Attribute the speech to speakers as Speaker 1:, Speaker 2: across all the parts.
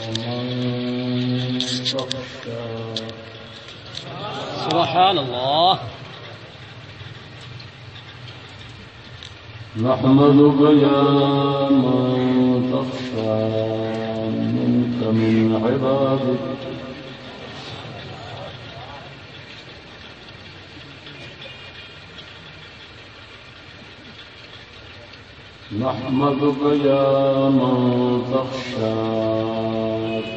Speaker 1: تخشى
Speaker 2: سبحان الله.
Speaker 1: نحمدك يا من تخشى منك من عبادك. نحمدك يا من تخشاك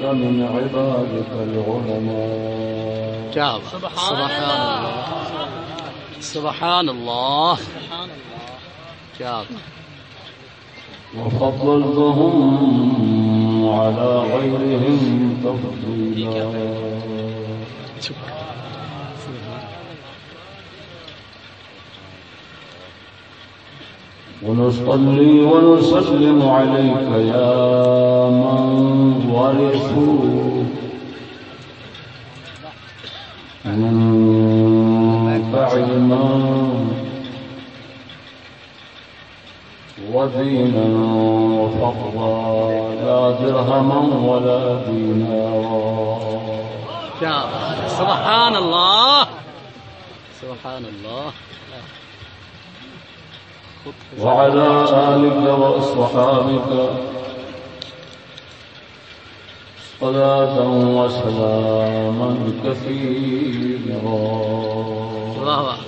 Speaker 1: من عبادك العلماء.
Speaker 2: سبحان الله. سبحان الله
Speaker 1: وفضلتهم على غيرهم تفضيلا. ونصلي ونسلم عليك يا من ورثوا من بعلما ودينا وفضلا لا درهما ولا دينارا
Speaker 2: سبحان الله سبحان الله
Speaker 1: وعلى آلك وأصحابك صلاة وسلاما كثيرا.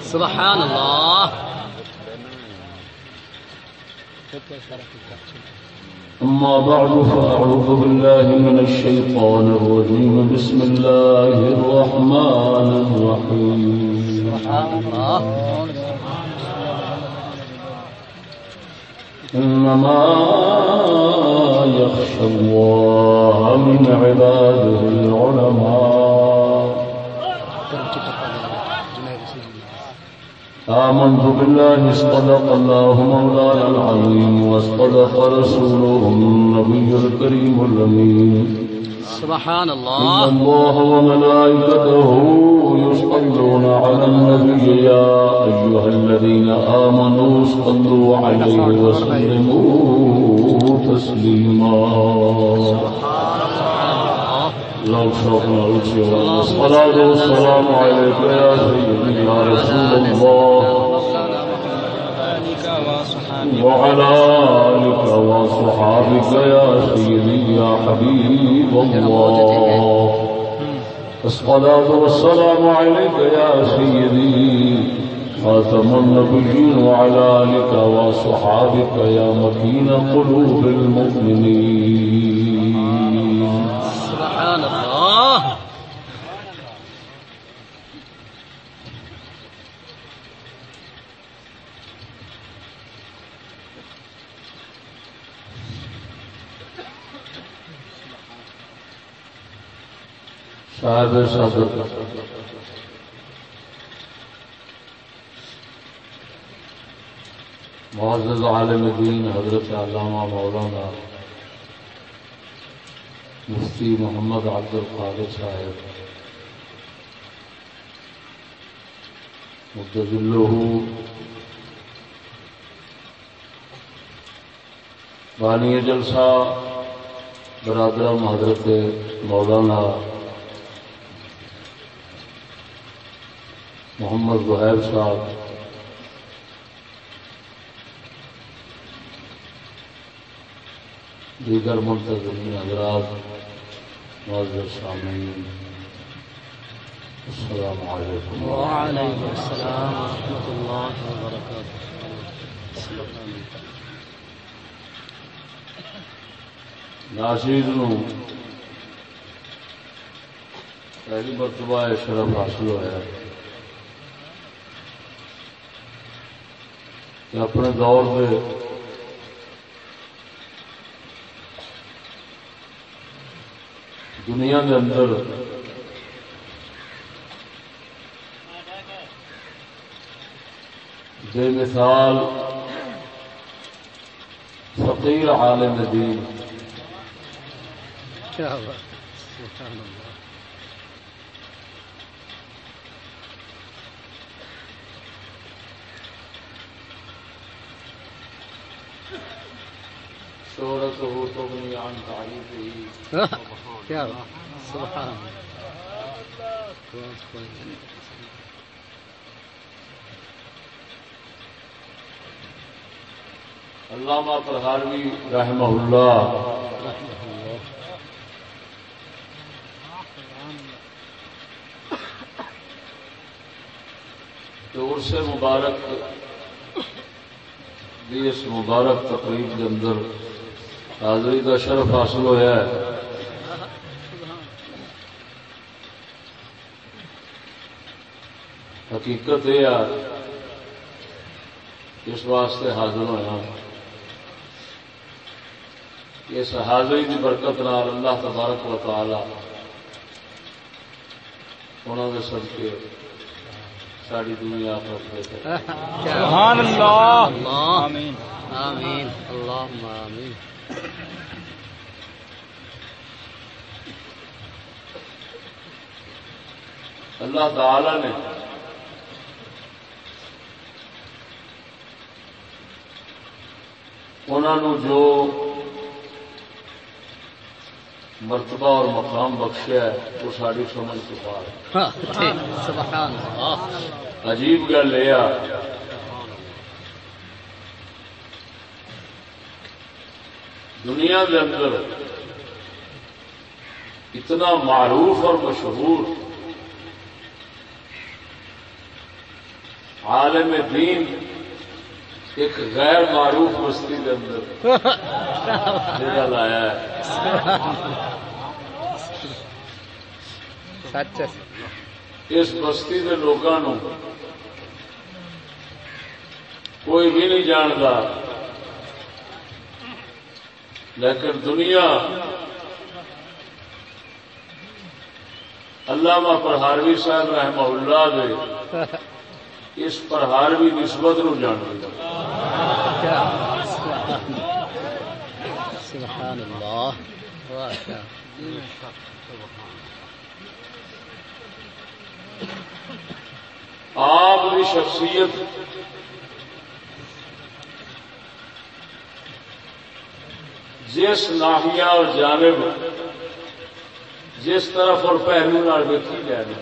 Speaker 2: سبحان الله.
Speaker 1: أما بعد فأعوذ بالله من الشيطان الرجيم. بسم الله الرحمن الرحيم.
Speaker 2: سبحان الله.
Speaker 1: إنما يخشى الله من عباده العلماء. آمنت بالله اصطدق الله مولانا العظيم واصطدق رسوله النبي الكريم الأمين.
Speaker 2: سبحان
Speaker 1: الله. إن الله وملائكته يصلون على النبي يا أيها الذين آمنوا صلوا عليه وسلموا تسليما. لو شرنا الصلاة. والسلام عليك يا سيدي يا رسول الله. وعلى آلك وصحابك يا سيدي يا حبيب الله. الصلاة والسلام عليك يا سيدي خاتم النبيين وعلى آلك وصحابك يا مكين قلوب المؤمنين
Speaker 2: سبحان الله
Speaker 1: صاحب صدر معزز عالم دین حضرت علامہ مولانا مفتی محمد عبد القادر صاحب۔ مدد بانی جلسہ برادرم حضرت مولانا محمد زہیب صاحب۔ دیگر منتظمین حضرات معذر سامعین۔ السلام علیکم۔
Speaker 2: وعلیکم السلام ورحمۃ اللہ وبرکاتہ۔
Speaker 1: ناشید نو۔ پہلی مرتبہ شرف حاصل ہوا کہ اپنے دور میں دنیا کے اندر بے مثال فقیر عالم دین۔
Speaker 2: کیا بات۔ سبحان اللہ
Speaker 1: شہرت معرفته تغني عن تعريفه
Speaker 2: کیا سبحان
Speaker 1: علامہ پرہاروی رحمہ اللہ تو سے مبارک دی اس مبارک تقریب کے اندر حاضری کا شرف حاصل ہوا ہے۔ حقیقت یہ ہے اس واسطے حاضر ہوا اس حاضری کی برکت نال اللہ تبارک و تعالی انہوں نے سب کے ساری دنیا پر
Speaker 2: سبحان اللہ۔ آمین۔ آمین. اللہم آمین.
Speaker 1: اللہ تعالی نے انہوں جو مرتبہ اور مقام بخشیا ہے وہ ساری سمجھ ہے۔
Speaker 2: سبحان اللہ.
Speaker 1: عجیب گل یہ دنیا کے اندر اتنا معروف اور مشہور عالم دین ایک غیر معروف بستی کے اندر لایا ہے۔
Speaker 2: سچ
Speaker 1: اس بستی کے لوگوں کوئی بھی نہیں جانتا لیکن دنیا علامہ پرہاروی صاحب رحمہ اللہ دے اس پرہاروی نسبت نو جان
Speaker 2: سبحان اللہ۔
Speaker 1: آپ کی شخصیت جس ناحیہ اور جانب جس طرف اور پہلو نال ویکھی جائے۔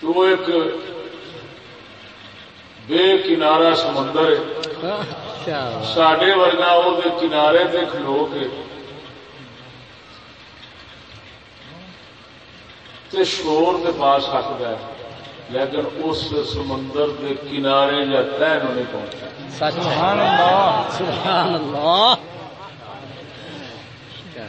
Speaker 1: تو ایک بے کنارا سمندر ہے۔
Speaker 2: بات
Speaker 1: سڈے ورگا وہ کنارے تے کھلو کے تے شور تے پا سکتا ہے لیکن اس سمندر کے کنارے یا تہ نو نہیں پہنچا۔
Speaker 2: سبحان اللہ سبحان اللہ۔ کیا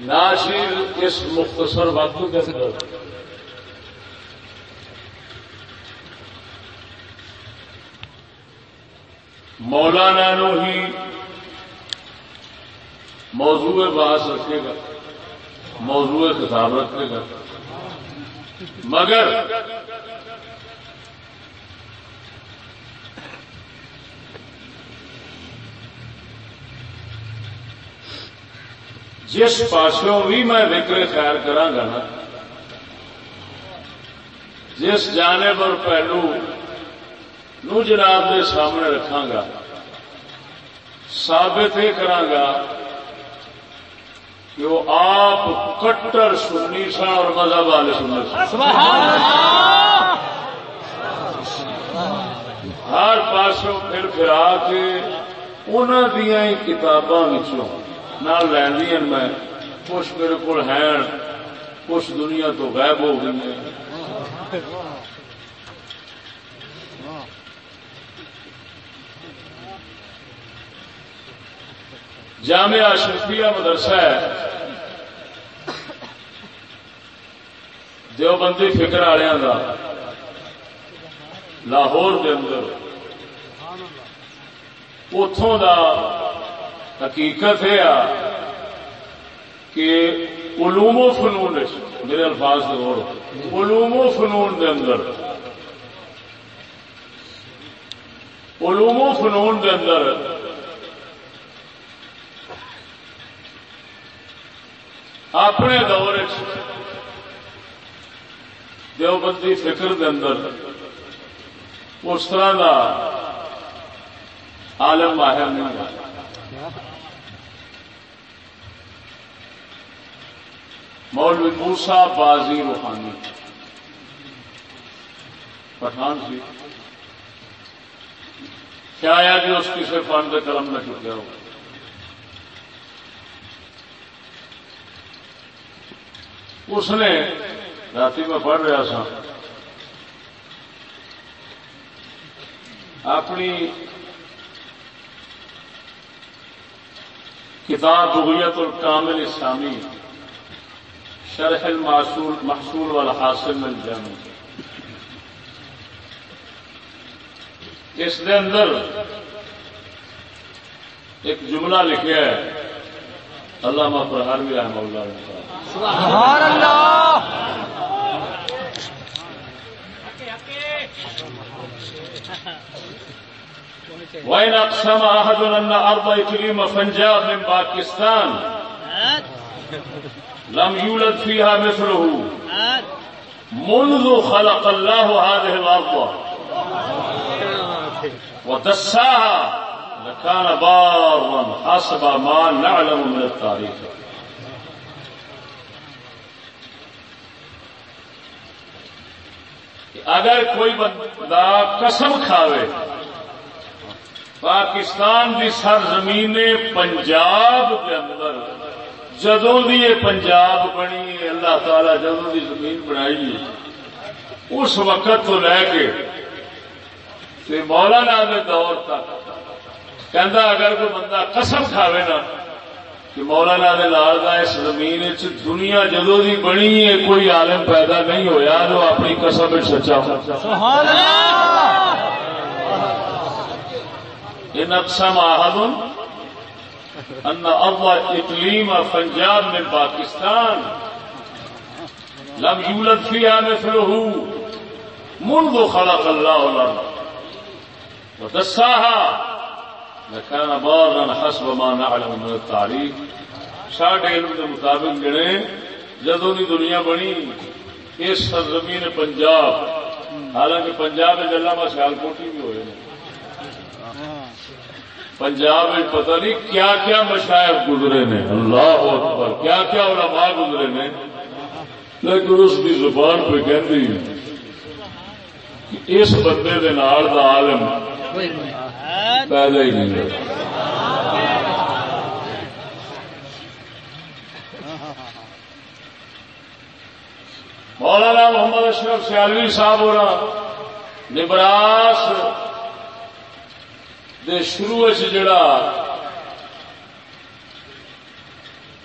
Speaker 1: ناشر اس مختصر وقت کے اندر مولانا نو ہی موضوع باس رکھے گا، موضوع خطاب رکھے گا۔ مگر جس پاسوں بھی میں ذکر خیر کرا گا نا، جس جانب اور پہلو نو جناب کے سامنے رکھا گا ثابت یہ کرا گا کہ وہ آپ کٹر سنی سن اور مذہب والے سننے سن۔ ہر پاسوں پھر پھرا کے انہوں دیا ہی کتاباں نہ لینی میں۔ کچھ میرے کو ہیں، کچھ دنیا تو غائب ہو گئی ہیں۔ جامعہ اشرفیہ مدرسہ ہے۔ دیوبندی فکر والوں کا لاہور کے اندر۔ اتوں دا حقیقت ہے کہ علوم و فنون میرے الفاظ سے اور علوم و فنون کے اندر۔ علوم و فنون کے اندر اپنے دور دیوبندی فکر دے اندر اس طرح کا عالم ماہر نہیں ہوا۔ مولوی موسا بازی روحانی۔ پٹھان سی۔ شاید اس کسی فن کے قلم نہ چکیا ہو؟ اس نے رات میں پڑھ رہا سا اپنی کتاب بغیت الکامل اسلامی، شرح المحصول محصول والحاصل من جامع۔ اس دے اندر ایک جملہ لکھا ہے۔ علامہ فرحان بھی رحمہ اللہ
Speaker 2: سبحان اللہ!
Speaker 1: وإن أقسم أحد أن أرض إقليم فنجاب من باكستان لم يولد فيها مثله۔ منذ خلق الله هذه الأرض۔ ودساها لكان بارا حسب ما نعلم من التاريخ اگر کوئی بندہ قسم کھاوے، پاکستان دی سرزمین پنجاب کے اندر، جدوں دی یہ پنجاب بنی، اللہ تعالی جدوں دی زمین بنائی، اس وقت تو لے کے مولانا دور تک کہندا اگر کوئی بندہ قسم کھاوے نا کہ مولانا دے لال دا اس زمین وچ دنیا جدوں دی بنی ہے کوئی عالم پیدا نہیں ہویا جو اپنی قسم وچ سچا ہو
Speaker 2: سبحان اللہ
Speaker 1: ان اقسم احد ان اول اقلیم پنجاب من پاکستان لم يولد فيها مثله منذ خلق الله الارض ودساها لكان بارا حسب ما نعلم من التاريخ ساڈے علم کے مطابق جڑے، جدوں دی دنیا بنی، اس سرزمین پنجاب، حالانکہ پنجاب میں علامہ سیالکوٹی بھی ہوئے ہیں پنجاب پتہ نہیں کیا کیا مشاعر گزرے نے۔ اللہ اکبر، کیا کیا علماء گزرے نے۔ لیکن اس کی زبان پہ کہتی کہ اس بندے دے نال دا عالم پیدا ہی نہیں ہوتا۔ مولانا محمد اشرف سیالوی صاحب ہو نبراس دے شروع جڑا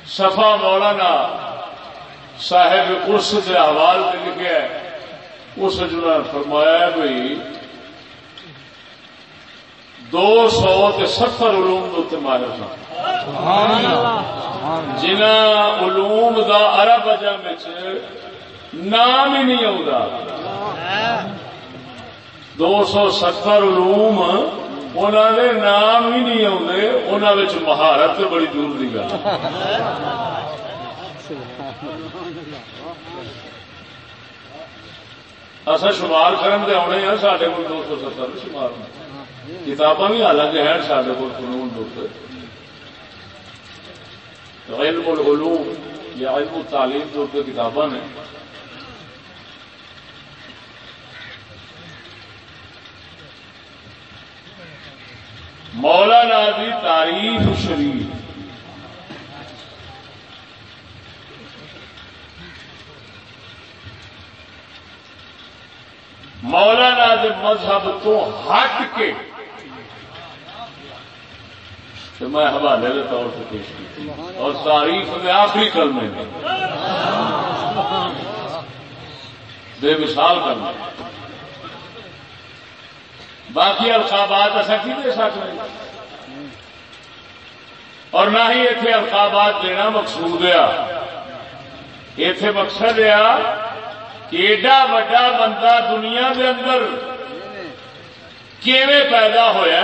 Speaker 1: سفا مولانا صاحب اس کے حوال سے لکھا اس نے فرمایا بھائی دو سو ستر علوم ماہر سن۔ جنہ علوم دا عرب اجم نام ہی نہیں آتا دو سو ستر علوم انہوں نے نام ہی نہیں آتے انہوں مہارت بڑی دور کی گل۔ اصا شمار کرن دے آنے ہیں سارے کو دو سو ستر شمار۔ کتاباں بھی حالانکہ ہیں سارے کو فنون دوسرے علم العلوم، یا علم تعلیم جو کتاباں نے مولانا دی تعریف شریف۔ مولانا دے مذہب تو ہٹ کے تو میں حوالے کے طور سے پیش کی اور تعریف میں آخری کلمے میں۔ بے مثال کرنا باقی القابات ایسا کی دے سکتے اور نہ ہی اتنے القابات دینا مقصود ہے۔ اتے مقصد ہے کہ ایڈا وڈا بندہ دنیا کے اندر کیویں پیدا ہویا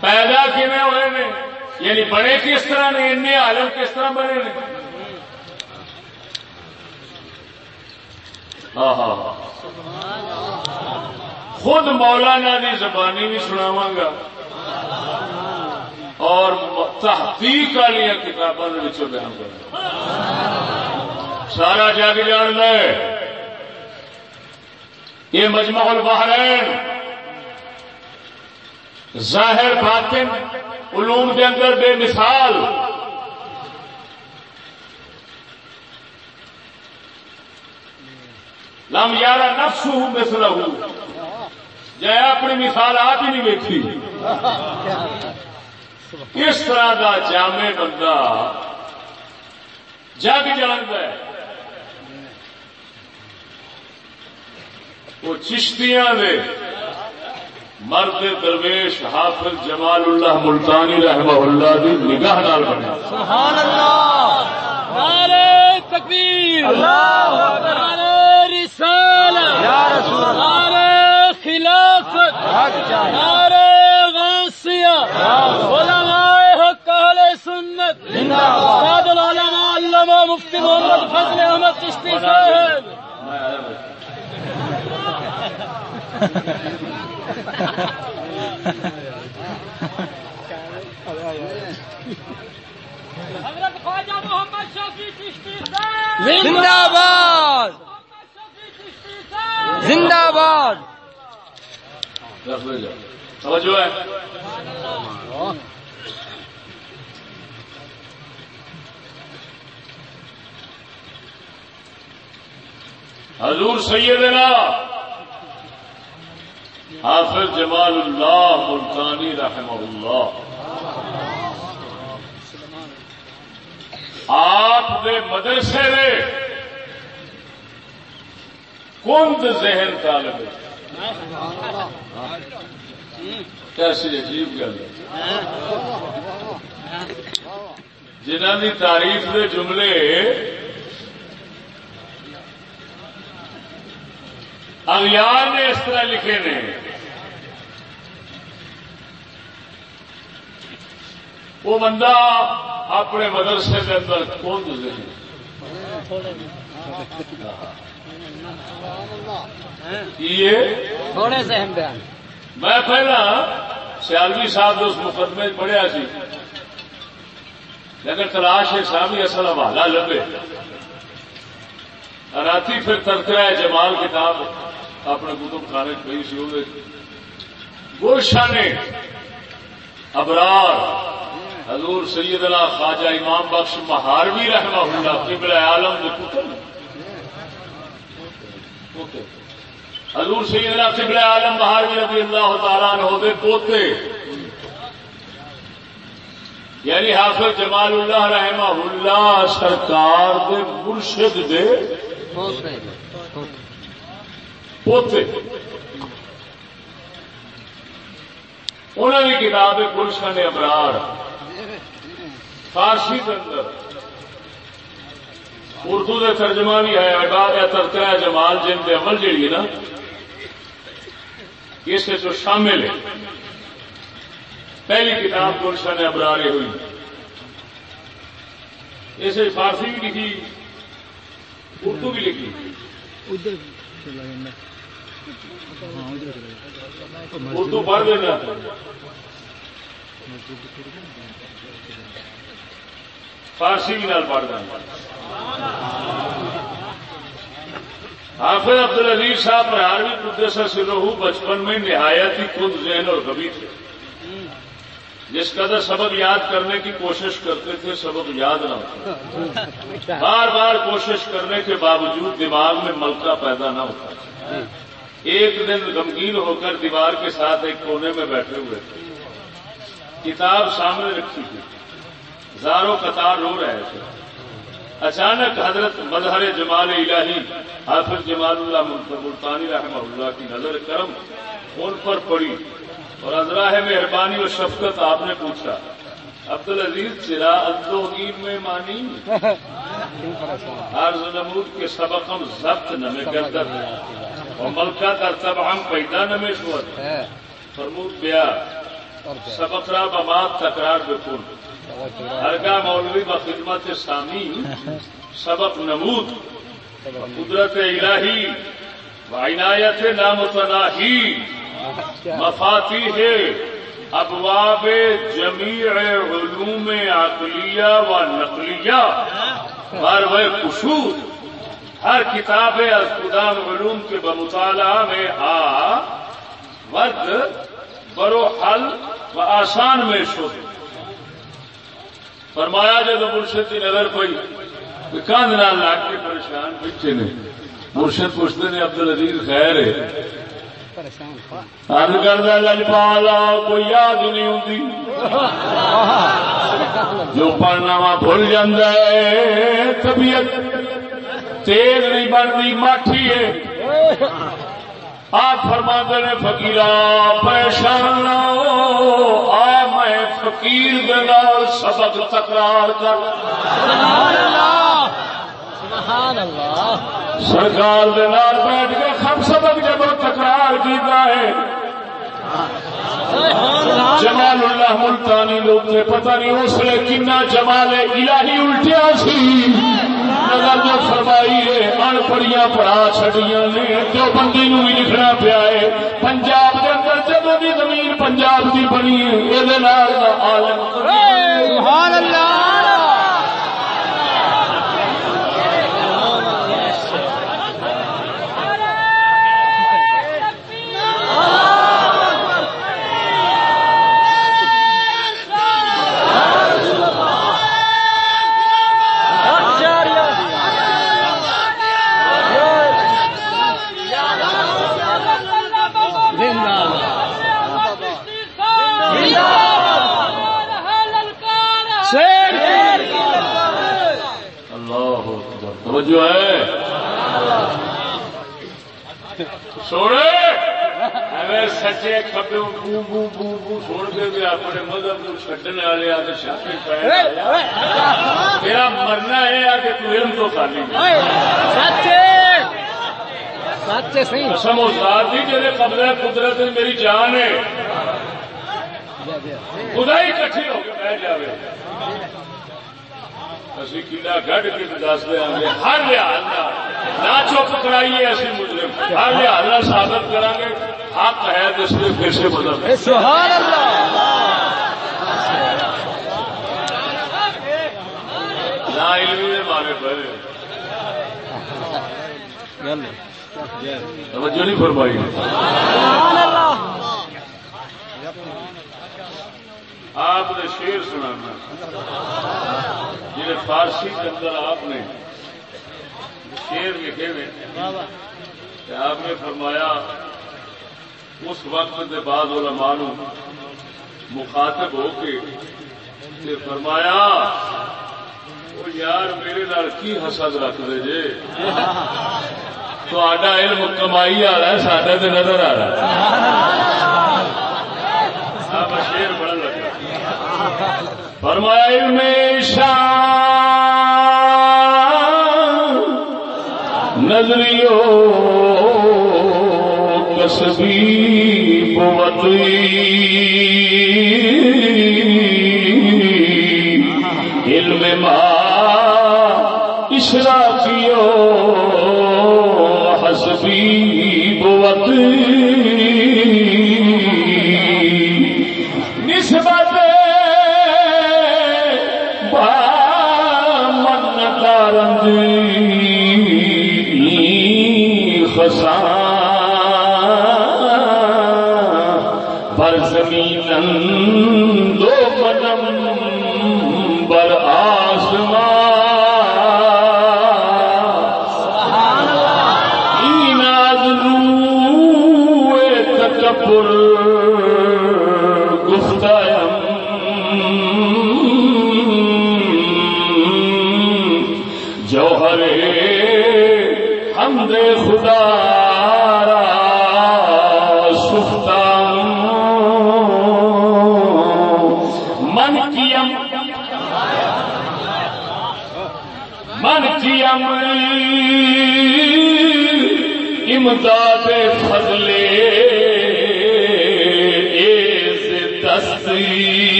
Speaker 1: پیدا کیویں ہوئے نے؟ یعنی بڑے کس طرح نے؟ ان عالم کس طرح بنے نے؟ خود مولانا دی زبانی بھی سناواں گا. اور تحقیق والی کتابوں کے بیان کروں سارا جگ جان ہے. یہ مجمع البحرین۔ ظاہر باطن علوم کے اندر بے مثال۔ لم یارا نفس ہوں مثلا ہوں جائے اپنی مثال آپ ہی نہیں دیکھی اس طرح کا جامع بندہ جگ جانتا ہے۔ وہ چشتیاں دے مرد درویش حافظ جمال اللہ ملتانی رحمہ اللہ دی نگاہ نال بنے۔
Speaker 2: سبحان اللہ۔
Speaker 3: نعرے تکبیر۔
Speaker 2: اللہ
Speaker 3: رسالت
Speaker 2: یا رسول اللہ۔
Speaker 3: نعرے خلافت۔ غوثیہ علماء حق اہل سنت۔
Speaker 2: زندہ باد۔
Speaker 3: استاد العلماء علامہ مفتی محمد فضل احمد چشتی صاحب حضرت خواجہ محمد شفیع چشتی صاحب
Speaker 2: زندہ باد زندہ باد
Speaker 1: توجہ ہے۔ حضور سیدنا حافظ جمال اللہ ملتانی رحمہ اللہ۔ آپ دے مدرسے دے کند ذہن طالب کیسی عجیب گل ہے۔ جنہ کی تعریف دے جملے اغیار نے اس طرح لکھے نے۔ وہ بندہ اپنے مدرسے کے اندر کون ذہن یہ
Speaker 2: تھوڑے سے ہم بیان۔
Speaker 1: میں پہلا سیالوی صاحب اس مقدمے پڑھیا سی۔ لیکن تلاش ہے سامی اصل حوالہ لبے۔ راتی پھر تذکرہ جمال کتاب اپنے کتب خانے پی سی وہ گلشن ابرار، حضور سیدنا خواجہ امام بخش مہاروی رحمہ اللہ قبل عالم کے کتب حضور سیدنا قبل عالم مہاروی رضی اللہ تعالیٰ نے ہوتے پوتے۔ یعنی حافظ جمال اللہ رحمہ اللہ سرکار دے مرشد دے۔ پوتے۔ انہوں نے کتاب ہے گلشن ابرار فارسی کے اندر۔ اردو کا ترجمہ بھی ہے عباد یا تذکرہ جمال جن کے عمل جیڑی ہے نا، اس جو شامل ہے۔ پہلی کتاب گلشن ابرار یہ ہوئی۔ اسے فارسی بھی لکھی۔ اردو بھی لکھی۔ اردو پڑھ دینا فارسی بھی نال پڑھ دینا حافظ عبد العزیز صاحب پرہاروی قدس سے رہو بچپن میں نہایت ہی خود ذہن اور کبھی تھے۔ جس قدر سبق یاد کرنے کی کوشش کرتے تھے، سبق یاد نہ ہوتا۔ بار بار کوشش کرنے کے باوجود دماغ میں ملکہ پیدا نہ ہوتا۔ ایک دن غمگین ہو کر دیوار کے ساتھ ایک کونے میں بیٹھے ہوئے تھے۔ کتاب سامنے رکھی تھی۔ زاروں قطار رو رہے تھے۔ اچانک حضرت مظہر جمال الہی، حافظ جمال اللہ ملتانی رحمہ اللہ کی نظر کرم ان پر پڑی۔ اور ازراہ مہربانی اور شفقت آپ نے پوچھا۔ عبد العزیز چرا الدوگیر میں مانی؟ عرض نمود کے سبق ہم ضبط نمے کردر اور ملکہ کا تب ہم پیدا نمے شوت فرمود، بیا، سبق را بمات تکرار بکن۔ ہرگاہ مولوی با خدمت سامی، سبق نمود۔ قدرت الہی و عنایت نامتناہی۔ اچھا۔ مفاتی ہے۔ ابواب جمیع علوم عقلیہ و نقلیہ اور وہ قصور۔ ہر کتاب از قدام علوم کے بمطالعہ میں آ ورد برو حل و آسان میں شد۔ فرمایا جب مرشد کی نظر پئی کاند نال لاگ کے پریشان پیچھے نے۔ مرشد پوچھتے نے عبد العزیز خیر ہے۔ ارد کرتا لجپالا کوئی یاد نہیں ہوتی۔ جو پڑھنا وا بھول جاتا ہے طبیعت تیز نہیں بنتی ماٹھی ہے۔ آپ فرما نے فکیرا پریشان آ میں فقیر دلال سبق تکرار کر۔ سرکار دلال بیٹھ کے خم سبق جب تکرار کیتا ہے۔ جمال اللہ ملتانی لوگ نے پتہ نہیں اس نے کنا جمال الہی الٹیا سی۔ نظر جو فرمائی ہے ان پڑیاں پڑھا چھڑیاں نے۔ جو بندی نو بھی لکھنا پیا ہے۔ پنجاب کے اندر جدو بھی زمین پنجاب کی بنی ہے یہ عالم۔
Speaker 3: سبحان اللہ۔
Speaker 1: توجہ ہے. سونے! سچے کبے بو بو بو بو سن کے بھی اپنے مذہب کو والے آ کے شاپی میرا مرنا ہے آ کہ تو علم تو خالی۔
Speaker 3: سچے۔ صحیح۔
Speaker 1: قسم و ذات دی جڑے قبضہ قدرت میری جان ہے۔ خدا ہی کٹھی ہو کے بیٹھ جاوے۔ اسی کلا گڈ کے دس دیا گے ہر لحاظ نہ چپ کرائیے اسی مجرم ہر لحاظ نال ثابت کریں گے حق ہے تو اس لیے پھر سے بدل
Speaker 3: سبحان اللہ!
Speaker 1: نہ نے توجہ نہیں فرمائی۔
Speaker 3: سبحان اللہ!
Speaker 1: آپ نے شیر سنانا جنہیں فارسی کے اندر آپ نے شیر لکھے ہوئے آپ نے فرمایا، اس وقت کے بعد علماء نو مخاطب ہو کے فرمایا وہ یار میرے نال کی حسد رکھ دے جے؟ تو علم کمائی آ رہا ہے ساڈا تو نظر آ رہا ہے۔ شیر فرمایا علم نظریو کسبی بوتی علم ما اشراقیو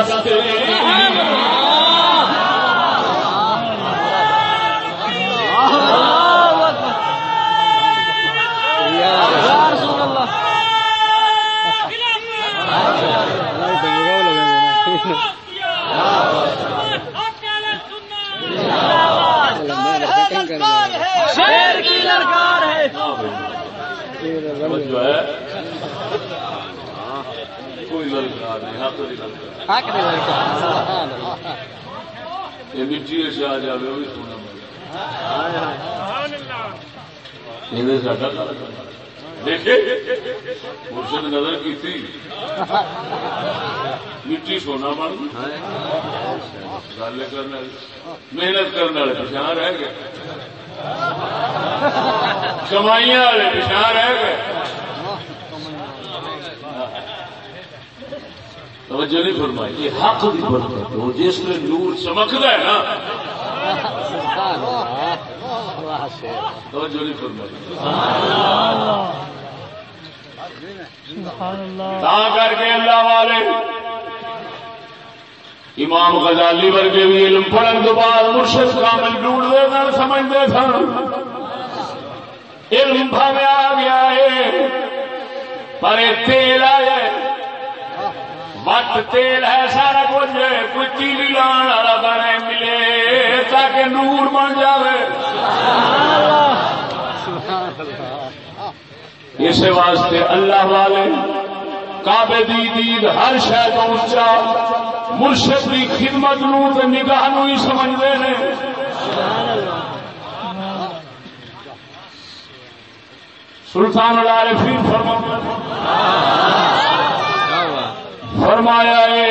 Speaker 1: مرشد است
Speaker 3: يا رسول الله شیر کی للکار ہے
Speaker 1: جو ہے کوئی للکار نہیں حق دی للکار یہ مٹی جی سے آ جائے وہ بھی سونا یہ ساڈا دیکھے، مرشد نظر کی تھی مٹی سونا بن گل کرنے محنت کرنے والے پچھا رہ گئے۔ کمائی والے پچھا رہ گئے۔ توجہ نہیں فرمائی، یہ حق کی برکت ہے جس میں نور چمکتا ہے نا۔ توجہ نہیں فرمائی۔ تا کر کے اللہ والے، امام غزالی ورگے بھی علم پڑھن تو بعد مرشد کامل ڈھونڈتے سن سمجھتے سن۔ علم بھاوے آ گیا ہے، پر تیل آیا وقت تیل ہے سارا کچھ کوئی تیلی لان والا بنے ملے تاکہ نور بن جاوے اس واسطے اللہ والے کعبے دی دید ہر شہ تو اچا مرشد کی خدمت نو نگاہ نو ہی سمجھتے ہیں سلطان العارفین فرما فرمایا اے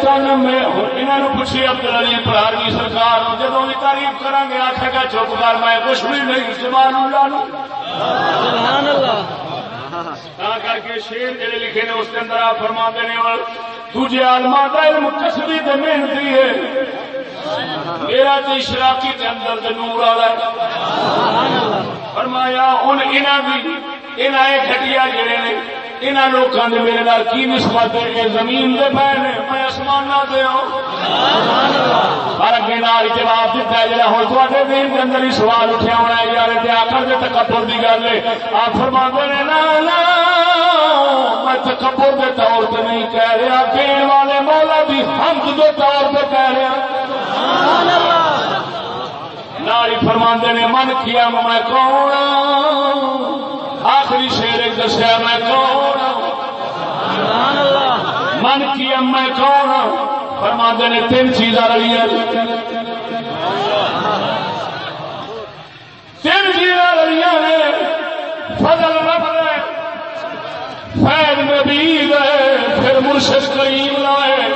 Speaker 1: تن میں انہوں نے پوچھی عبد علی پرار کی سرکار جب بھی تعریف کریں گے آخے گا چپ کر میں کچھ بھی نہیں اللہ
Speaker 3: سبحان اللہ۔
Speaker 1: تا کر کے شیر جڑے لکھے نے اس کے اندر آپ فرما دینے تجھے آلما کا علم کسبی تے محنتی ہے۔ میرا تو اشراقی کے اندر نور والا ہے۔ فرمایا ان انہاں بھی انہاں اے گھٹیا جڑے نے انہاں لوکاں نے میرے نال کی نسبت ہے؟ کہ زمین دے پے نے میں آسمان نہ دے ہوں پر اگے نال جواب دیتا ہے، جڑا ہن تواڈے دین دے اندر ہی سوال اٹھیا ہونا ہے، یار، تے آخر دے تکبر دی گل ہے۔ آپ فرماندے نے نا نا میں تکبر دے طور تے نہیں کہہ رہا، دین والے مولا دی حمد دے طور پہ کہہ رہا۔ ناری فرماندے نے، من کیا میں کون آخری دسیا میں کون ہوں؟ من کیا میں کون ہوں؟ فرماندے نے تین چیزاں رہی ہیں تین چیزاں رہی ہیں فضل رب ہے، فیض نبی ہے، پھر مرشد کریم لائے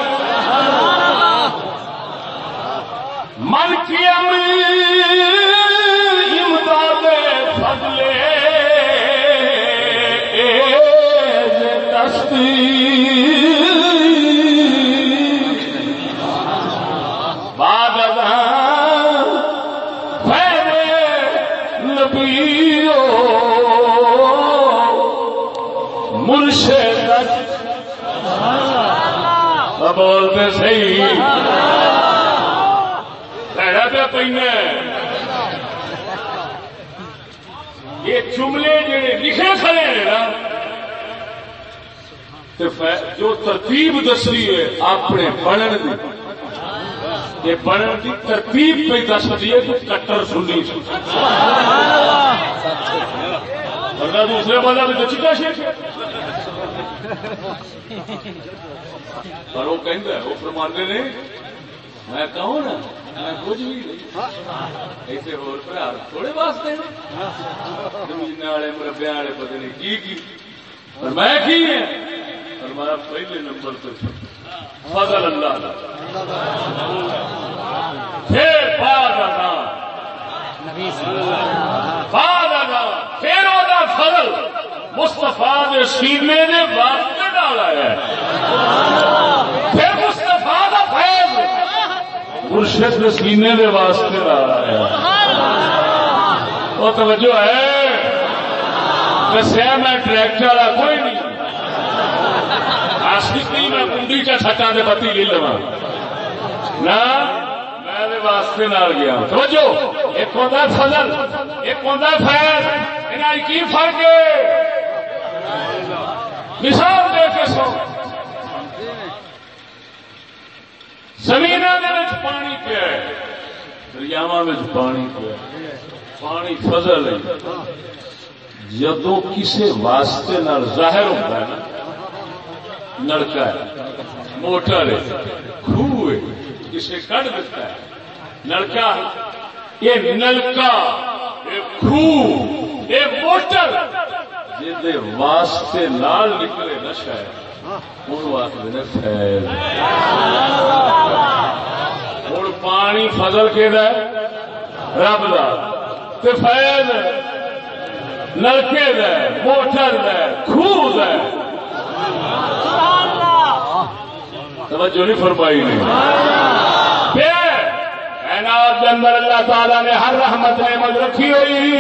Speaker 1: من کی امداد پہ پہنا یہ جملے جڑے لکھے کھڑے ہیں نا جو ترتیب دسی ہے اپنے بنن دی۔ یہ کی ترتیب پہ دس دیے تو کٹر سنی سی ورنہ دوسرے بندہ بھی تو چکا شیخ۔ پر وہ کہندا ہے، وہ فرماندے نے، میں کہوں نا کچھ بھی ایسے تھوڑے واسطے زمین والے مربے والے پتہ نہیں کی کی۔ پر میں کی ہے پر ہمارا پہلے نمبر پہ فضل اللہ پھر بعد اللہ بعد اللہ پھر وہ فضل۔ مستفا سینے نے واسطے ڈال آیا پھر مستفا کا فیض مرشد سینے کے واسطے ڈال آیا وہ توجہ ہے۔ دسیا میں ٹریکٹر والا کوئی نہیں۔ آشکی میں کنڈی چا چھٹا دے بتی لے لوا نہ، میں واسطے نال گیا۔ توجہ، ایک ہوتا فضل، ایک ہوتا فیض۔ کی فرق ہے؟ مثال دے کے سو زمین پانی پیا دریاوا پانی پیا پانی فضل ہے۔ جدو کسی واسطے نال ظاہر ہوتا ہے نا، نلکا ہے، موٹر ہے خوہ ہے کسی کٹ دیتا ہے۔ نلکا یہ نلکا، یہ خوہ یہ موٹر جی واسطے نال نکلے نا شاید ہوں پانی فضل کہ رب کا فیض نلکے موٹر خوہ توجہ نہیں فرمائی نے۔ اندر اللہ تعالی نے ہر رحمت نعمت رکھی ہوئی۔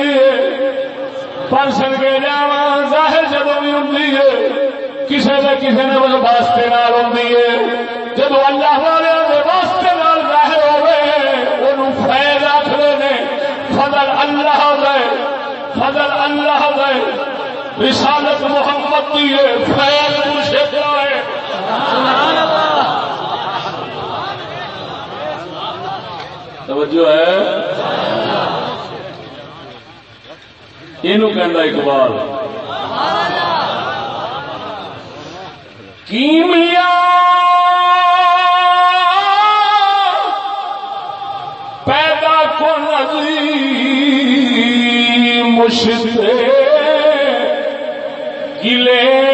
Speaker 1: پر سن کے جا ظاہر جب بھی ہوں کسی نہ کسی نے اس واسطے نال ہوتی ہے۔ جب اللہ والے واسطے نال ظاہر ہوئے وہ فیض آخر نے، فضل اللہ دے، فضل اللہ دے۔ رسالت محمد دی ہے، فیض مرشد ہے۔ توجہ ہے؟ یہ اقبال۔ کیمیا۔ پیدا کو نظری مشتے گلے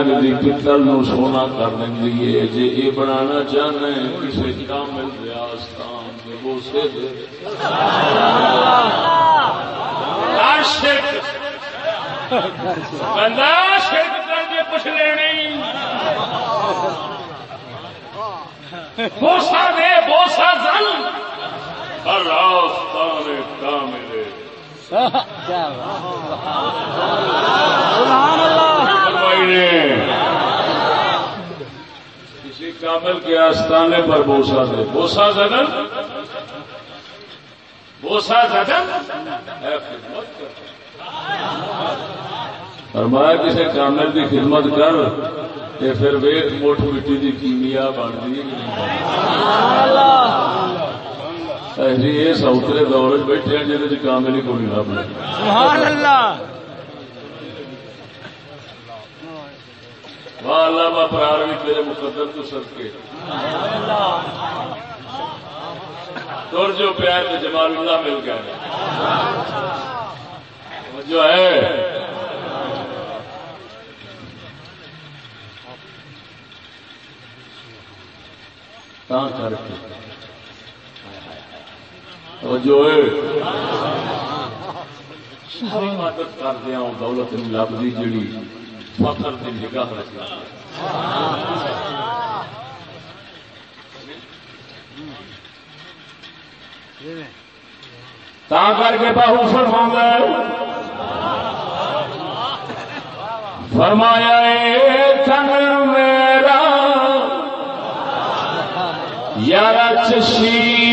Speaker 1: لگتی پتل نو سونا کر لینی ہے جی یہ بنا چاہنا ہے کسی کامل ریاستان کچھ بوسا دے، بوسا راستان کامل سبحان اللہ۔ کسی کامل کے آستانے پر بوسا دے۔ بوسا زدن بوسا زدن فرمایا کسی کامل کی خدمت کر کہ پھر ویٹ موٹ مٹی کی کیمیا بن گئی ایسی یہ سوترے دور بیٹھے جہد کامل ہی کوئی لب اللہ۔ علامہ پرار بھی تیرے مقدر تو سر کے تر جو پیار تو جمال اللہ مل گیا۔ جو ہے۔ کر کے۔ جو مدد کر دیا دولت لبھی جڑی۔ فخر کی نگاہ رکھنا کر کے باہو فرما فرمایا چن میرا یار چشی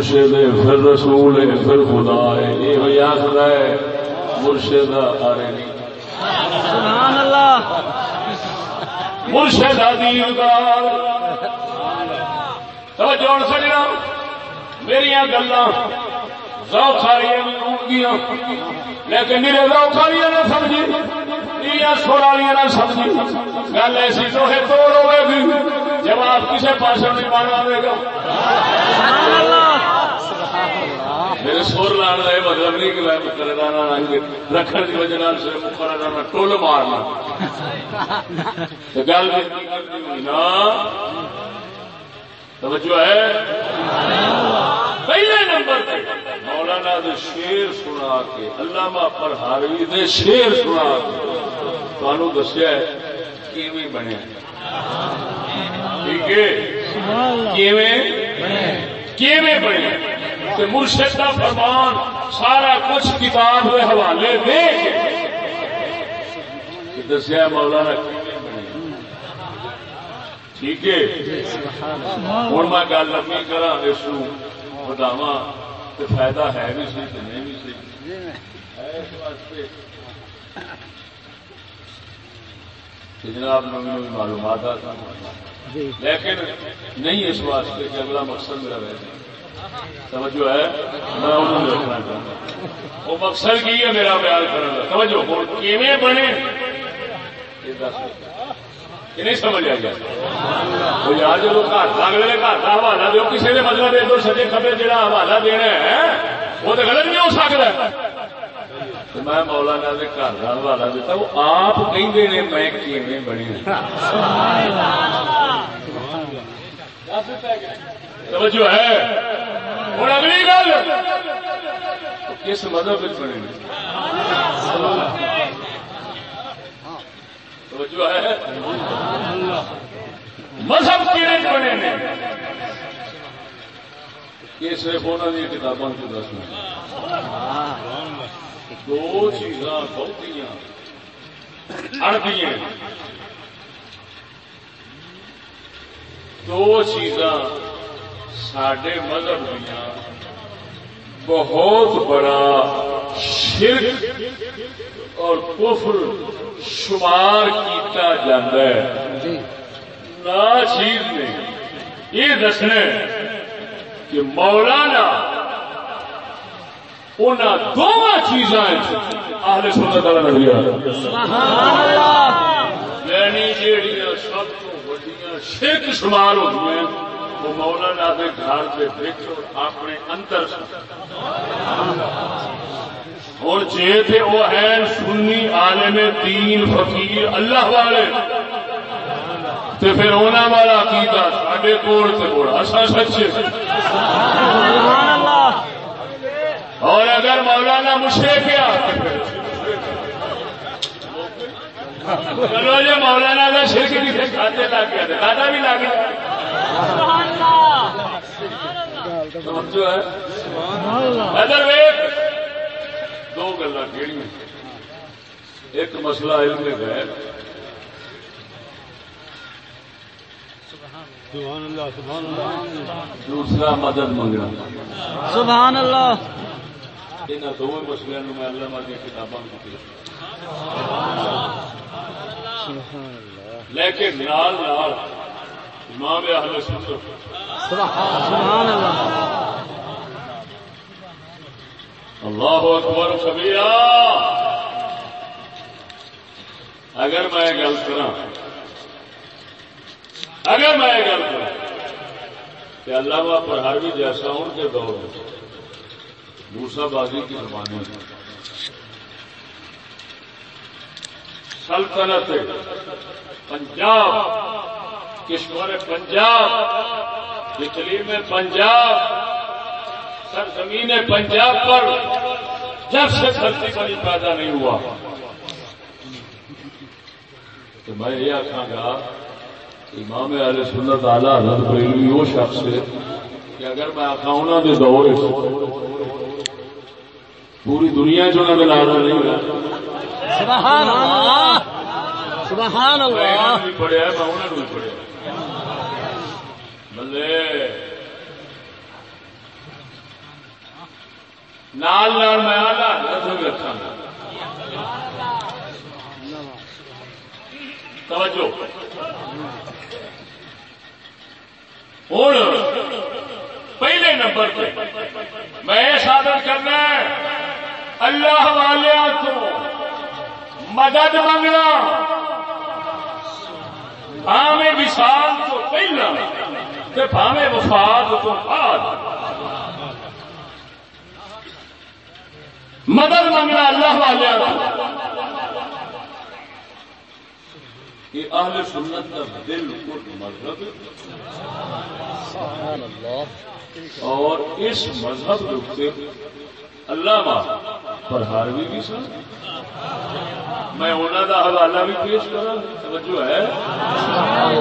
Speaker 1: مرشد ہے پھر رسول ہے پھر خدا ہے۔ یہ ہوئی آخر ہے مرشد آرے نہیں۔
Speaker 3: سبحان اللہ۔
Speaker 1: مرشد دیدار توجہ سجنا۔ میری گلا ساری گیا لیکن میرے روکالی نہ سمجھی۔ میرا سورالی نہ سمجھی۔ گل ایسی تو ہے توڑ ہوئے گی۔ جواب کسی پاس نہیں مانا دے گا۔
Speaker 3: سبحان اللہ۔
Speaker 1: میرے سور لان کا یہ مطلب نہیں کہ میں رنگ رکھنے کی وجہ صرف ٹول مارنا۔ تو گل توجہ ہے؟ پہلے نمبر پہ مولانا دے شیر سنا کے علامہ پر ہاروی دے شیر سنا کے۔ تمہوں دسیا کیویں بنے؟ ٹھیک ہے؟ کیویں بنے؟ کہ مرشد کا فرمان سارا کچھ کتاب کے حوالے دے دسیا مولانا بنے ٹھیک ہے؟ ہوں میں گل لمبی کرا اس بتاوا تو فائدہ ہے بھی سی تو نہیں بھی سی۔ جناب نوی معلومات آتا لیکن نہیں اس واسطے کہ اگلا مقصد میرا ویسے توجہ ہے؟ میں انہوں نے چاہتا وہ مقصد کی ہے میرا بیان کرنے کا؟ توجہ ہوں کیویں بنے؟ یہ نہیں سمجھ آ گیا وہ یار جب گھر اگلے گھر کا حوالہ مطلب دو کسی نے مطلب ادھر سجے کبے جہاں حوالہ دینا ہے، وہ تو غلط نہیں ہو سکتا۔ میں مولانا کے گھر کا حوالہ دیتا، وہ آپ کہیں میں کیویں بنی؟ توجہ ہے۔ ہوں اگلی گل۔ کس مذہب بنے توجہ ہے۔ مذہب کیڑے بنے نے؟ یہ صرف انہوں نے کتابوں کو دسنا دو چیزاں بہت دو چیزاں سڈے مذہب دیا بہت بڑا شرک اور کفر شمار کیتا جاتا ہے۔ نا چیز نے یہ دسنا کہ مولانا ان دونوں چیزاں آہل سنت والا نظریہ یعنی سب تو وڈیاں شرک شمار ہوتی ہیں۔ وہ مولانا دے گھر کے بچ اپنے اندر ہوں جی تھے وہ ہیں سنی عالم دین فقیر اللہ والے تو پھر انہوں والا عقیدہ سڈے کول سے بولا اصا سچے۔ اور اگر مولانا مشرے کیا چلو جی مولانا کا شرک کسی کھاتے لگ گیا دادا بھی لگ گیا سمجھو، ہے؟ ادر ویک، دو گلا کہڑی ایک مسئلہ علم غیر
Speaker 2: سبحان اللہ سبحان اللہ
Speaker 1: دوسرا مدد منگنا
Speaker 3: سبحان اللہ۔
Speaker 1: ان دونوں مسئلوں میں اللہ کی کتابوں کی لیکن نال نال امام اہل سنت
Speaker 3: سبحان اللہ
Speaker 1: اللہ اکبر کبیرہ اگر میں گل کرا اگر میں گل کرا کہ علامہ پرہاروی جیسا ان کے دور میں موسا بازی کی زمانے سلطنت پنجاب۔ کشور پنجاب۔ اٹلی میں پنجاب۔ سرزمین پنجاب پر جب سے دھرتی بڑی پیدا نہیں ہوا۔ تو میں یہ آخا گا امام علیہ سنت آلہ حضرت بریلوی وہ شخص ہے کہ اگر میں آخا انہوں کے دور پوری دنیا نہیں ہوا
Speaker 3: سبحان اللہ۔ سبحان اللہ۔
Speaker 1: پڑھیا میں انہوں نے بھی پڑھیا بلے۔ نال نال میں حضرت رکھا گا توجہ۔ ہوں۔ پہلے نمبر پہ۔ میں یہ سادر کرنا ہے، اللہ والے کو مدد منگنا بھاوے وشال تو پہلا تے بھاوے وفاد تو بعد۔ مدد منگنا اللہ والے کو۔ یہ اہل سنت کا دل کو مذہب اور اس مذہب کے علامہ پرہاروی بھی سن۔ میں انہوں کا حوالہ بھی پیش کرا توجہ ہے۔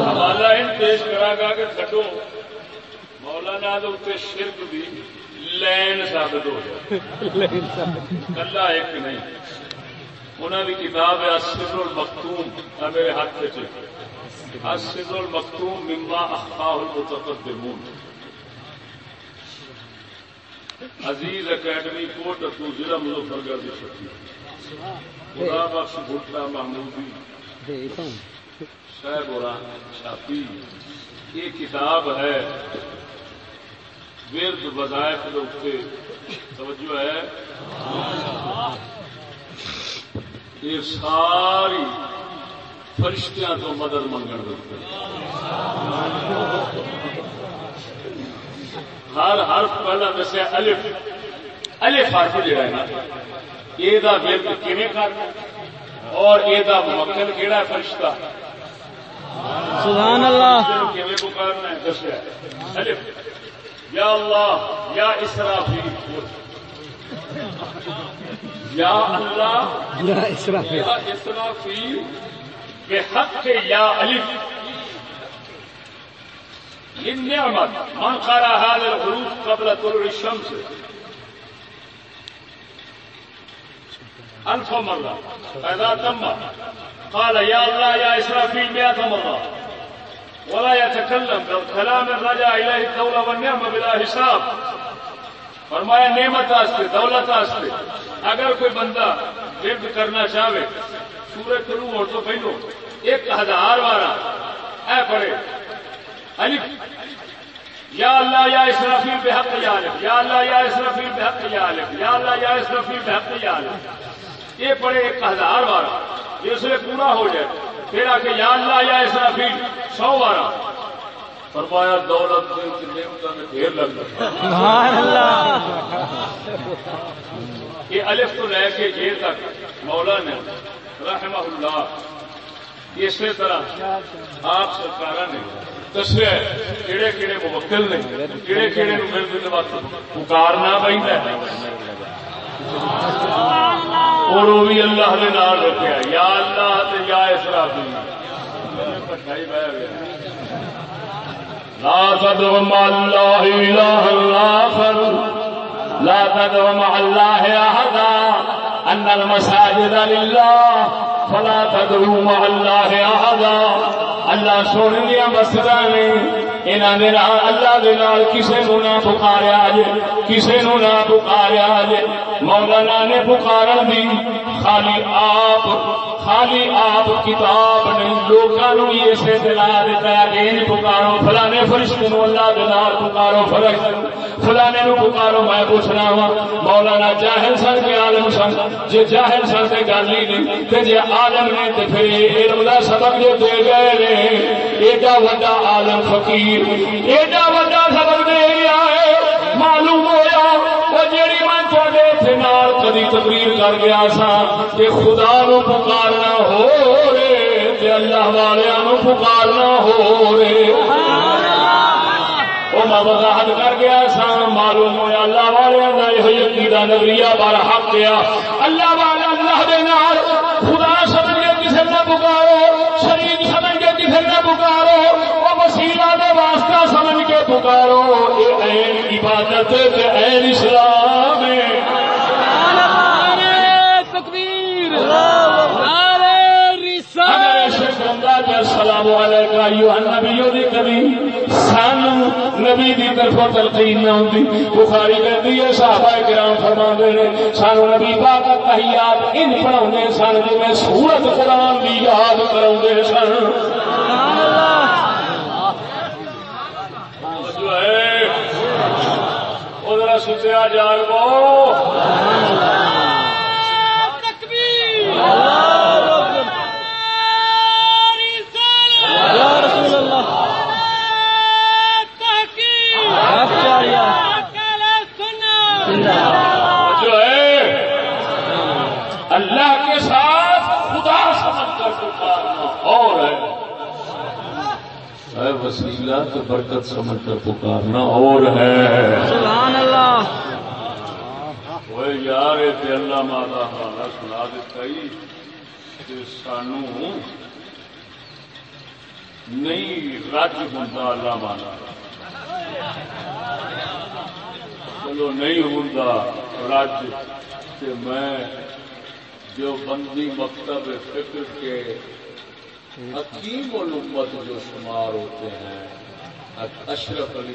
Speaker 1: حوالہ ان پیش کرا گا کہ کٹو مولانا دے اتنے شرک بھی لین ثابت ہو جائے۔ کلا ایک نہیں۔ انہوں کی کتاب ہے اسر المختوم۔ ہے میرے ہاتھ سے اسر المختوم مما اخاہ المتقدمون۔ عزیز اکیڈمی کوٹ اپو ضلع مظفر گڑھ کی چھٹی خدا بخش بھٹا محمودی۔ صاحب اور چھاپی یہ کتاب ہے۔ ورد وظائف کے توجہ ہے۔ یہ ساری فرشتیاں تو مدد منگن ہر حرف پہلا دسیا الف الف حرف جڑا ہے نا یہ ورد کیویں کرنا اور یہ موکل کہڑا فرشتہ؟
Speaker 3: سبحان اللہ۔
Speaker 1: کیویں پکارنا ہے؟ دسیا الف۔ یا اللہ یا اسرافیل۔ یا اللہ
Speaker 3: یا اسرافیل۔
Speaker 1: یا اسرافیل کے حق یا الف۔ للنعمت من قرأ هذا الحروف قبل طلوع الشمس. ألف مرة. فإذا تم، قال يا الله يا إسرافيل مئة مرة. ولا يتكلم بالكلام الرجع إليه الدولة والنعمة بلا حساب فرمایا، نعمت واسطے دولت واسطے اگر کوئی بندہ ورد کرنا چاہے سورج شروع ہو تو پہلو ایک ہزار بارہ، اے پڑے یا اللہ یا اسرفیل بے حق یالف یا اللہ یا اسرفیل بے حق یالف یا اللہ یا اسرفیل بے حق یالف یہ پڑے ایک ہزار بار. یہ اس میں پورا ہو جائے. پھر آ کے یا اللہ یا اسرفیل سو بار. فرمایا دولت میں ڈھیر لگ یہ الف تو لے کے یہ تک مولا نے رحمہ اللہ. اسی طرح آپ سرکار نے دسیا کہڑے کہڑے موکل نے کہڑے کہڑے مل دن وقت پکارنا پہنتا ہے اور وہ بھی اللہ کے نام رکھا یا اللہ تے یا اسرافی لا تدعو مع الله إلها آخر لا تدعو مع الله أحدا أن المساجد لله فلا تدعو مع الله اللہ سونے دیا مسجد نے اللہ دے نال کسے نو نہ پکاریا جے کسے نو نہ پکاریا جے مولانا نے پکارن دی، خالی آپ خالی آپ کتاب نہیں لوگوں بھی اسے دلا دیتا ہے کہ ان پکارو، فلانے فرشتے نو اللہ دلال پکارو فرشتے فلانے نو پکارو، میں پوچھنا وا، مولانا جاہل سن کے عالم سن۔ جے جاہل سن تے گل ہی نہیں، تے جے عالم نے تے پھر علم دا سبق جو دے گئے نے، ایڈا وڈا عالم فقیر، ایڈا وڈا سبق دے گیا ہے، معلوم ہویا، وہ جیڑی میں تھوڑے تھے نال تقریر کر گیا سا کہ خدا نو پکارنا ہو رے، تے اللہ والیاں نو پکارنا ہو رے۔ وہ میں وضاحت کر گیا سا، معلوم ہوا اللہ والے کا یہ عقیدہ نظریہ بار حق گیا۔ اللہ والے اللہ دے نال خدا سمجھ کے کسی نہ پکارو شریف سمجھ کے کسی نہ پکارو وہ وسیلہ دے واسطہ سمجھ کے پکارو۔ یہ این عبادت تے این اسلام ہے
Speaker 3: نعرہ تکبیر نعرہ رسالت
Speaker 1: السلام علیکم ایوہ النبیو دی کبھی سان نبی دی طرفوں تلقین نہ ہوندی۔ بخاری کہتی ہے، صحابہ کرام فرماندے نے سانو نبی پاک تحیات ان پڑھاوندے سن جی میں سورت قرآن دی یاد کراوندے سن۔ جو ہے او ذرا ستیا جان کو
Speaker 3: تکبیر
Speaker 2: یا رسول اللہ
Speaker 3: تحقیق
Speaker 2: حق جاریہ
Speaker 3: کلا سنہ
Speaker 1: جو ہے اللہ کے ساتھ خدا سمجھ کر پکارنا اور ہے وسیلہ تو برکت سمجھ کر پکارنا اور ہے۔
Speaker 2: سبحان اللہ
Speaker 1: یار تے اللہ مالا حالا سنا دیتا ہی کہ سانو نہیں رج ہوں اللہ مالا۔ چلو نہیں ہوں رج کہ میں جو بندی مکتب فکر کے حکیم الامت جو شمار ہوتے ہیں اشرف علی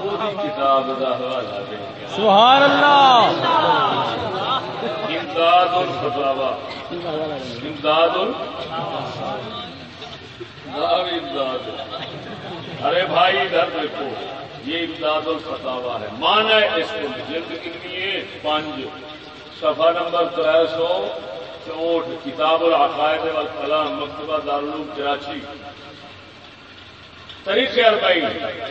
Speaker 1: وہی کتاب کا حوالہ گے
Speaker 2: سبحان اللہ!
Speaker 1: امداد الفتاوا امداد امداد۔ ارے بھائی ادھر دیکھو یہ امداد الفتاوا ہے۔ مانا ہے اس کو جلد کتنی ہے۔ پانچ۔ صفحہ نمبر تر سو چونٹ کتاب العقائد والکلام مکتبہ دارالعلوم کراچی۔ طریقے اربائی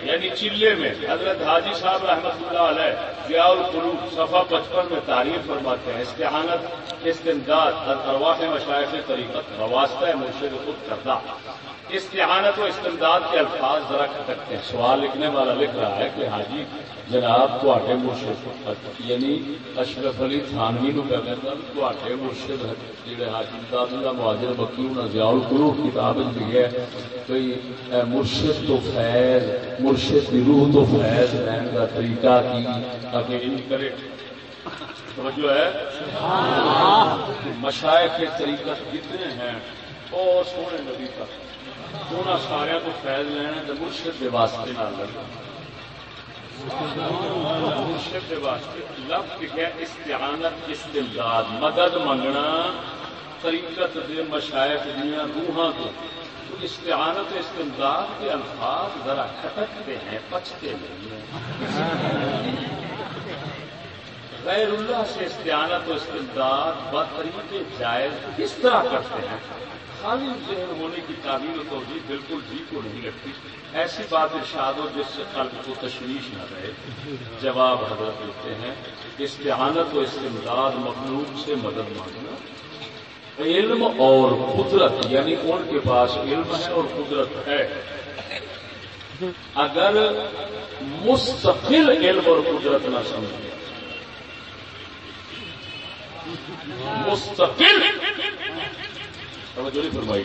Speaker 1: یعنی چلے میں، حضرت حاجی صاحب رحمۃ اللہ علیہ، ضیاء القلوب، صفحہ پچپن میں تعریف فرماتے ہیں، استحانت، استمداد ارواح مشاعر طریقت بواسطہ مرشد خود کردہ استعانت و استمداد کے الفاظ ذرا کھٹکتے ہیں۔ سوال لکھنے والا لکھ رہا ہے کہ حاجی جناب تے مرشد یعنی اشرف علی تھانوی نو کہہ تے مرشد جہے حاجی امداد اللہ، مہاجر بکی انہوں نے ضیاء القلوب کتاب لکھے کوئی مرشد تو فیض، مرشد کی روح تو فیض رہن کا طریقہ کی تاکہ ان کرے۔ توجہ ہے؟ مشائق کے طریقہ کتنے ہیں؟ اور سونے نبی تک انہوں سارا کو فیض لینا تو مرشد کے واسطے نہ لگنا مرشد کے واسطے لفظ لکھا استعانت استمداد۔ مدد منگنا طریقت دے مشائق دیا روحاں کو۔ استعانت استمداد کے الفاظ ذرا کھٹکتے ہیں، پچتے نہیں ہیں۔ غیر اللہ سے استعانت و استمداد بطریق جائز کس طرح کرتے ہیں۔ خالی ذہن ہونے کی تعبیر و توجہ بالکل جی کو نہیں لگتی ایسی بات ارشاد ہو جس سے قلب کو تشویش نہ رہے۔ جواب حضرت دیتے ہیں، استعانت و استمداد مخلوق سے مدد مانگنا۔ علم اور قدرت یعنی ان کے پاس علم ہے اور قدرت ہے۔ اگر مستقل علم اور قدرت نہ سمجھے۔ مستقل فرمائی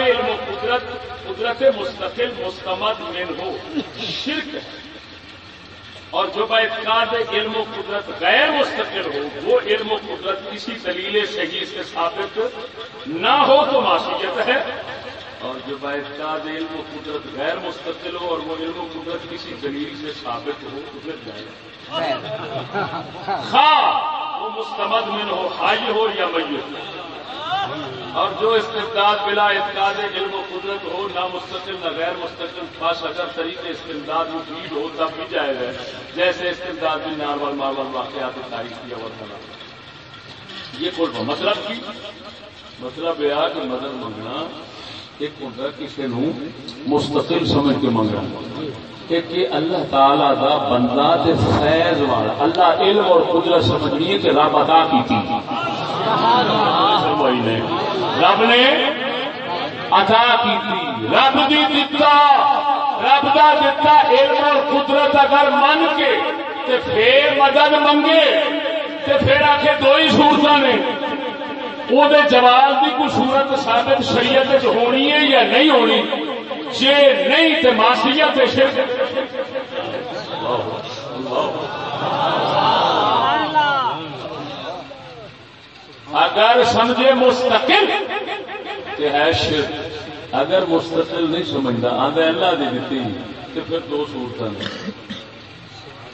Speaker 1: علم و قدرت قدرت مستقل مستمد من ہو۔ شرک ہے۔ اور جو اعتقاد علم و قدرت غیر مستقل ہو وہ علم و قدرت کسی دلیل صحیح سے ثابت نہ ہو تو معصیت ہے۔ اور جو اعتقاد علم و قدرت غیر مستقل ہو اور وہ علم و قدرت کسی دلیل سے ثابت ہو تو پھر جائے خواہ، وہ مستمد من ہو حاج ہو یا میت۔ اور جو استمداد بلا اعتقاد علم و قدرت ہو نہ مستقل نہ غیر مستقل خاص اگر طریقے استمداد مفید ہو، تب بھی جائے گا جیسے استمداد بھی نارول مارول واقعات تاریخ کیا ورنہ یہ کوئی مطلب کی؟ مطلب یہ کہ مدد منگنا ایک ہوتا کسی نو مستقل سمجھ کے منگنا کہ اللہ تعالی دا بندہ تے فیض والا اللہ علم اور قدرت سمجھنی ہے کہ رب عطا کی تھی رب نے عطا کی رب دی دتا۔ رب دا دتا علم اور قدرت اگر من کے تے پھر مدد منگے تے پھر آ کے دو ہی صورت نے۔ وہ جواب کی کوئی صورت ثابت شریعت ہونی ہے یا نہیں ہونی جی نہیں تو معصیت شرک اگر سمجھے مستقل کہ ہے شرک اگر مستقل نہیں سمجھتا آدھا اللہ دی دیتی تو پھر دو صورت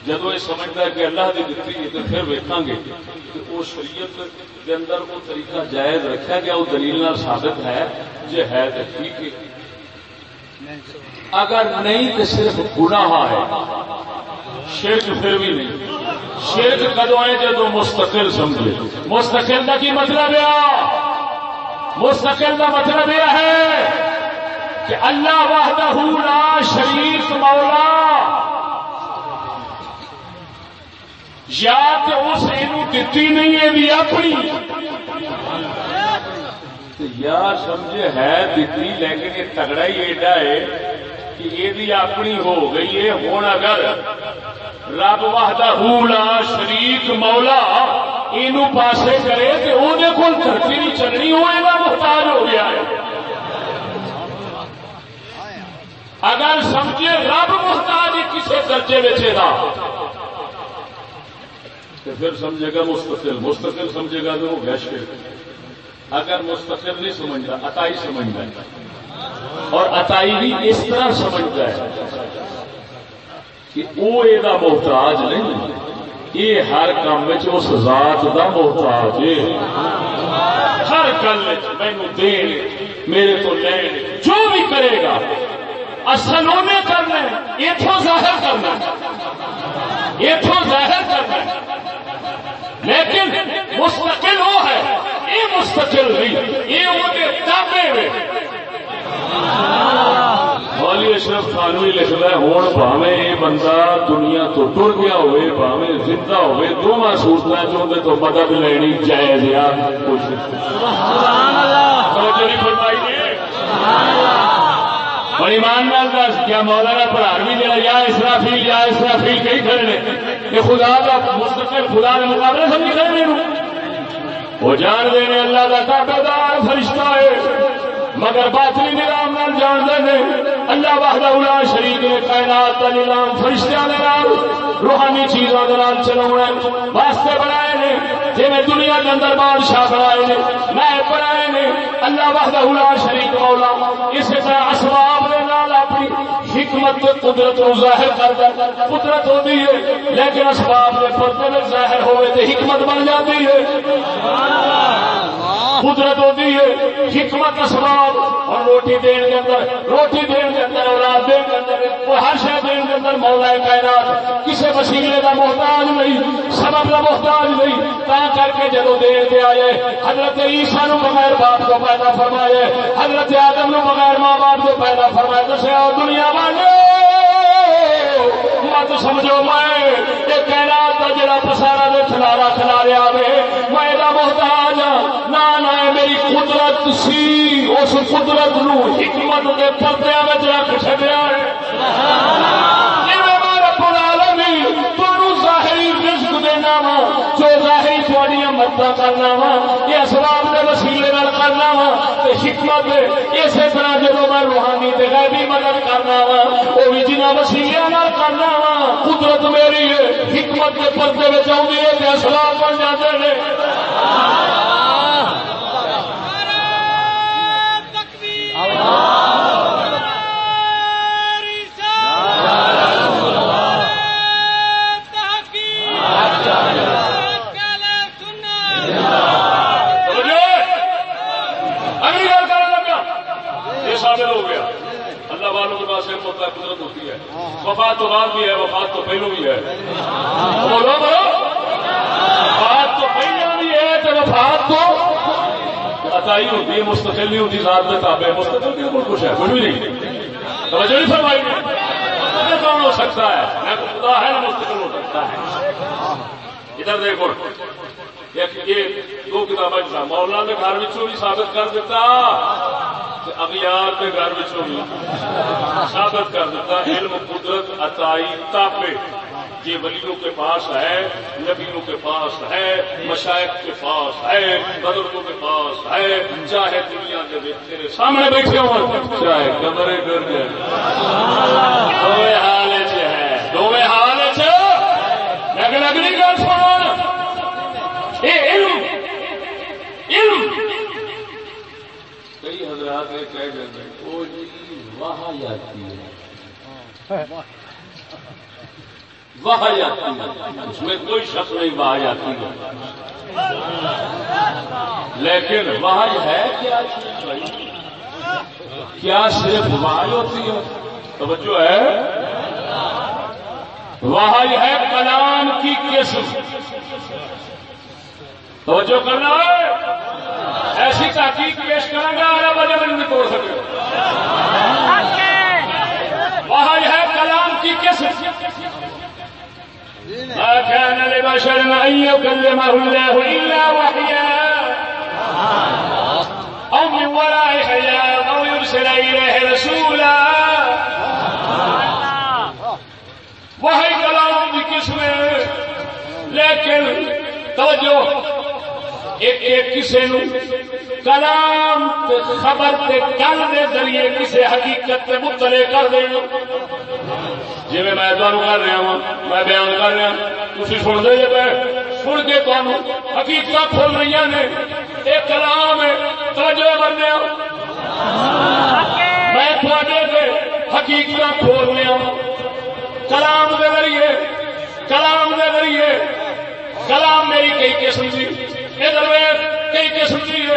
Speaker 1: جب یہ سمجھتا ہے کہ اللہ دی دیتی ہے تو پھر ویکاں گے۔ کہ وہ شریعت کے اندر وہ طریقہ جائز رکھا گیا وہ دلیل ثابت ہے جو ہے تو ٹھیک ہے۔ اگر نہیں تو صرف گناہ ہے۔ شرک پھر بھی نہیں۔ شرک کدو ہے جب مستقل سمجھے۔ مستقل کا کی مطلب ہے؟ مستقل کا مطلب یہ ہے کہ اللہ وحدہ لا شریف مولا۔ یا تو اس دتی نہیں ہے بھی اپنی۔ یا سمجھے ہے دیتی لیکن یہ تگڑا ہی ایڈا ہے کہ یہ بھی اپنی ہو گئی ہے۔ ہوں اگر رب واہدہ لا شریک مولا یہ پاسے کرے تو وہ کول دھرتی نہیں چلنی وہ محتاج ہو گیا ہے۔ اگر سمجھے رب محتاج کسی درجے بچے گا تو پھر سمجھے گا مستقل مستقل سمجھے گا تو وہ گیش اگر مستقل نہیں سمجھتا اتائی سمجھتا ہے۔ اور اتائی بھی اس طرح سمجھتا ہے کہ وہ یہ محتاج نہیں۔ یہ ہر کام اس ذات کا محتاج ہے۔ ہر گل مینو دین میرے کو لین جو بھی کرے گا، اصل انہیں کرنا ہے اتوں ظاہر کرنا ہے۔ اتوں ظاہر کرنا ہے۔ لیکن مستقل وہ ہے۔ یہ مستقل نہیں یہ وہ تابے میں مولی اشرف خانوی لکھتا ہے ہوں پاوے یہ بندہ دنیا تو ٹر گیا ہوئے پاوے زندہ ہوئے دونوں صورت چاہتے تو مدد لینی جائز یا کوشش اور مان نال دس کیا مولانا پرار بھی جڑا یا اسرافیل یا اسرافیل کئی کھڑے یہ خدا کا مستقل، خدا کے مقابلے سمجھ کھڑے وہ جان دے اللہ کا تابے دار فرشتہ ہے۔ مگر باطلی نظام نال جان دے اللہ وحدہ الا شریک نے کائنات کا نظام فرشتیاں دے نال، روحانی چیزوں دے نال چلاونا واسطے بنائے نے جی دنیا کے اندر بادشاہ بنائے نے، نائب بنائے نے۔ اللہ وحدہ الا شریک مولا، اسی طرح اسباب دے نال اپنی حکمت قدرت کو ظاہر کرتا قدرت ہوتی ہے، لیکن اسباب کے پردے میں ظاہر ہوئے تو حکمت بن جاتی ہے۔ قدرت ہوتی ہے، حکمت اسباب اور روٹی دین کے اندر، روٹی دین کے اندر، اولاد دین کے اندر، وہ ہر شہ دین کے اندر مولا کائنات کسی وسیلے کا محتاج نہیں، سبب کا محتاج نہیں، تا کر کے جدو دین کے آئے، حضرت عیسیٰ نو بغیر باپ کو پیدا فرمائے، حضرت آدم نو بغیر ماں باپ کو پیدا فرمائے دسیا دنیا والے! مت سمجھو میں یہ کہنا تو جڑا پسارا دے کھلارا کھلاریا وے میں محتاج ہاں نہ نہ میری قدرت سی اس قدرت نو حکمت کے پردے میں رکھ چڈیا ہے ظاہری رزق دینا وا جو ظاہری تھوڑی مدد کرنا وا یہ اسباب کے وسیلے کرنا وا حکمت اسی طرح جب میں روحانی جگہ بھی مدد کرنا وا وہ بھی جنہ وسیلے کرنا وا، قدرت میری ہے، حکمت کے پردے میں آؤں ہے اسباب بن جاتے ہیں ہے وفات تو بعد بھی ہے، وفات تو پہلو بھی ہے۔ بولو بولو۔ وفات تو پہلو بھی ہے تو وفات تو اتائی ہوتی ہے، مستقل نہیں ہوتی، ذات میں تابع مستقل بھی بالکل کچھ ہے، کچھ بھی نہیں۔ توجہ نہیں فرمائی۔ کون ہو سکتا ہے؟ نہ خدا ہے نہ مستقل ہو سکتا ہے۔ ادھر دیکھو یہ دو کتابیں مولانا نے گھر میں بھی ثابت کر دیتا۔ اگیار کے گھر بھی ثابت کر دیتا علم قدرت اتائی تاپے یہ ولیوں کے پاس ہے نبیوں کے پاس ہے مشائق کے پاس ہے بزرگوں کے پاس ہے۔ چاہے دنیا کے تیرے سامنے بیٹھے ہوں چاہے کمرے کر جائے دو حال ہے دو حال ہے اگلی گل سن علم علم کئی وہ جی وہاں جاتی ہے۔ وہاں جاتی ہے۔ اس میں کوئی شک نہیں وہاں جاتی ہے۔ لیکن وہاں ہے کیا کیا صرف وہاں ہوتی ہے؟ توجہ ہے۔ وہاں ہے کلام کی قسم۔ توجہ کرنا ہے ایسی تحقیق پیش کریں گا آیا وجہ نہیں توڑ سکے۔ وہاں ہے کلام کی کس كان لبشر أن يكلمه الله إلا وحيا۔ أو من وراء حجاب، أو يرسل إليه رسولا۔ وہی کلام کی قسم لیکن توجہ۔ ایک ایک کسی نو کلام خبر کے گل کے ذریعے کسی حقیقت سے مطلع کر دیں جی میں تمہیں کر رہا ہوں میں بیان کر رہا ہاں۔ تھی سن دے جی سن کے تمہیں حقیقت کھول رہی ہاں نے۔ یہ کلام ہے، توجہ بننے میں تھوڑے سے حقیقت کھول رہا ہوں کلام کے ذریعے، کلام کے ذریعے، کلام میری کئی قسم کی کئی قسم کی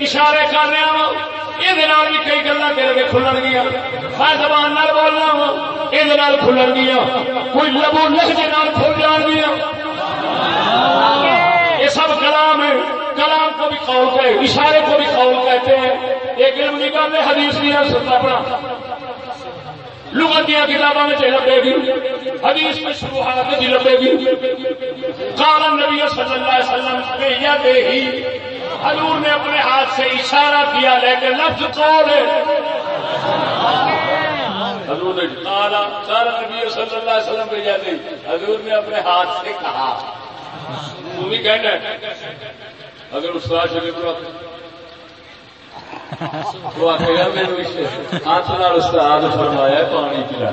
Speaker 1: اشارے کر رہا وا یہ بھی کئی گلا تیرے کھلن گیا۔ میں زبان بولنا وا یہ کھلن گیا۔ کوئی لبو لکھ کے کھل جان گیا۔ یہ سب کلام ہے، کلام کو بھی قول کہے اشارے کو بھی قول کہتے ہیں۔ ایک علم کی گل ہے حدیث بھی اپنا لغت دیا کتابوں میں لبے گی، حدیث میں شروعات کی لبے گی۔ کارن نبی صلی اللہ علیہ وسلم پہ یا دے ہی حضور نے اپنے ہاتھ سے اشارہ کیا، لیکن لفظ قول ہے؟ حضور نے کالا کارن نبی صلی اللہ علیہ وسلم پہ یا دے حضور نے اپنے ہاتھ سے کہا. تم بھی کہنا ہے۔ اگر استاد شریف آخے گا، میرے ہاتھ نال استاد فرمایا پانی پلا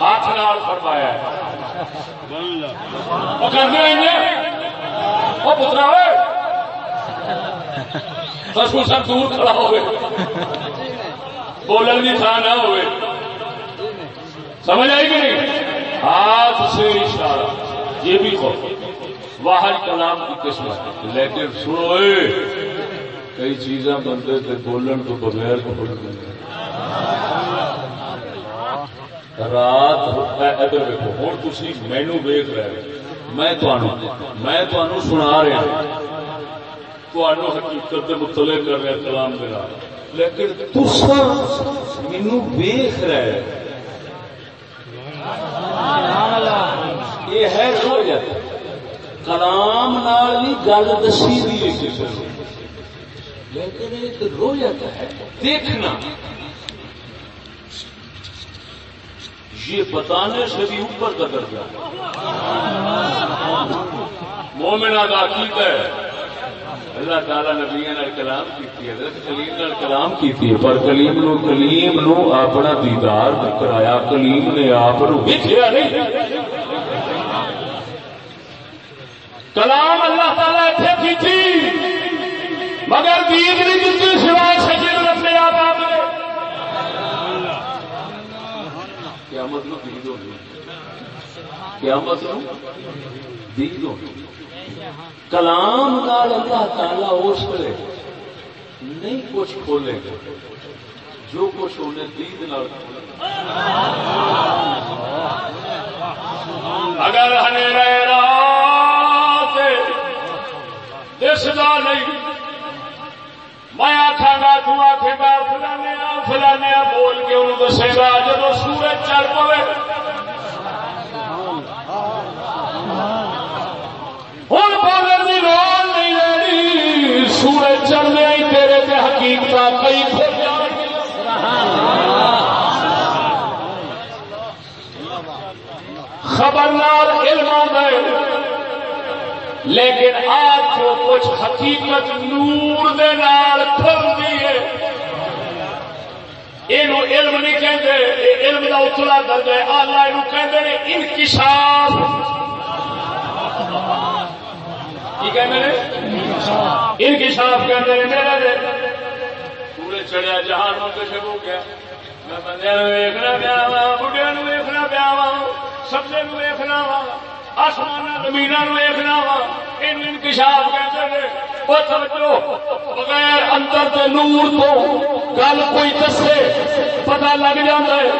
Speaker 1: ہاتھ نال فرمایا وہ کرتے جی, وہ پترا بس وہ سب دور کھڑا ہوئے۔ بولن کی تھان نہ ہوئے۔ سمجھ آئی کہ نہیں؟ ہاتھ سے اشارہ۔ یہ بھی خوف۔ واحد کلام کی قسم ہے۔ لیکن سنو کئی چیزاں بندے تے بولن تو بغیر تو بڑھ رات ادھر دیکھو ہوں تھی مینو ویخ رہے میں میں سنا رہا ہاں۔ تمہوں حقیقت کے متعلق کر رہا ہاں کلام کے لیکن تسا مینو ویخ رہے یہ ہے رویت کلام بھی گل دسی دی کسی لیکن ایک رویت ہے، دیکھنا۔ یہ بتانے سے بھی اوپر کا درجہ۔ مومنا کا عقیدہ ہے۔ اللہ تعالی نبی کلام کی حضرت کلیم کلام کی پر کلیم نو کلیم نو اپنا دیدار کرایا، کلیم نے آپ دیکھا نہیں۔ کلام اللہ تعالی اتنے کی تھی۔ مگر دید نہیں دیتی سوائے سجن اپنے آپ قیامت نو دید ہونی قیامت نو دید ہونی کلام نال اللہ تعالی اس ویلے نہیں کچھ کھولے گا۔ جو کچھ انہیں دید نال اگر رات دسدا نہیں میں آخا گا تکھے گا فلانے فلانے بول کے انہوں دسے گا جب سورج چڑھ پوے. ہوں بولر کی لوڑ نہیں لینی سورج چڑھنے ہی تیرے تے حقیقت کئی خبردار علم آ لیکن آج جو کچھ حقیقت نور دے نال کھلتی ہے یہ علم نہیں کہتے علم کا اتلا درد ہے، آلہ یہ کہتے انکشاف۔ کی کہتے ہیں انکشاف کہتے ہیں میرے دے۔ پورے چڑیا جہان میں کچھ ہو گیا میں بندے ویخنا پیا وا بڑھیا ویخنا پیا وا سبزے ویخنا وا آسمان زمین ویخنا وا انکشاف کہتے بغیر اندر کے نور تو گل کوئی دسے پتا لگ جائے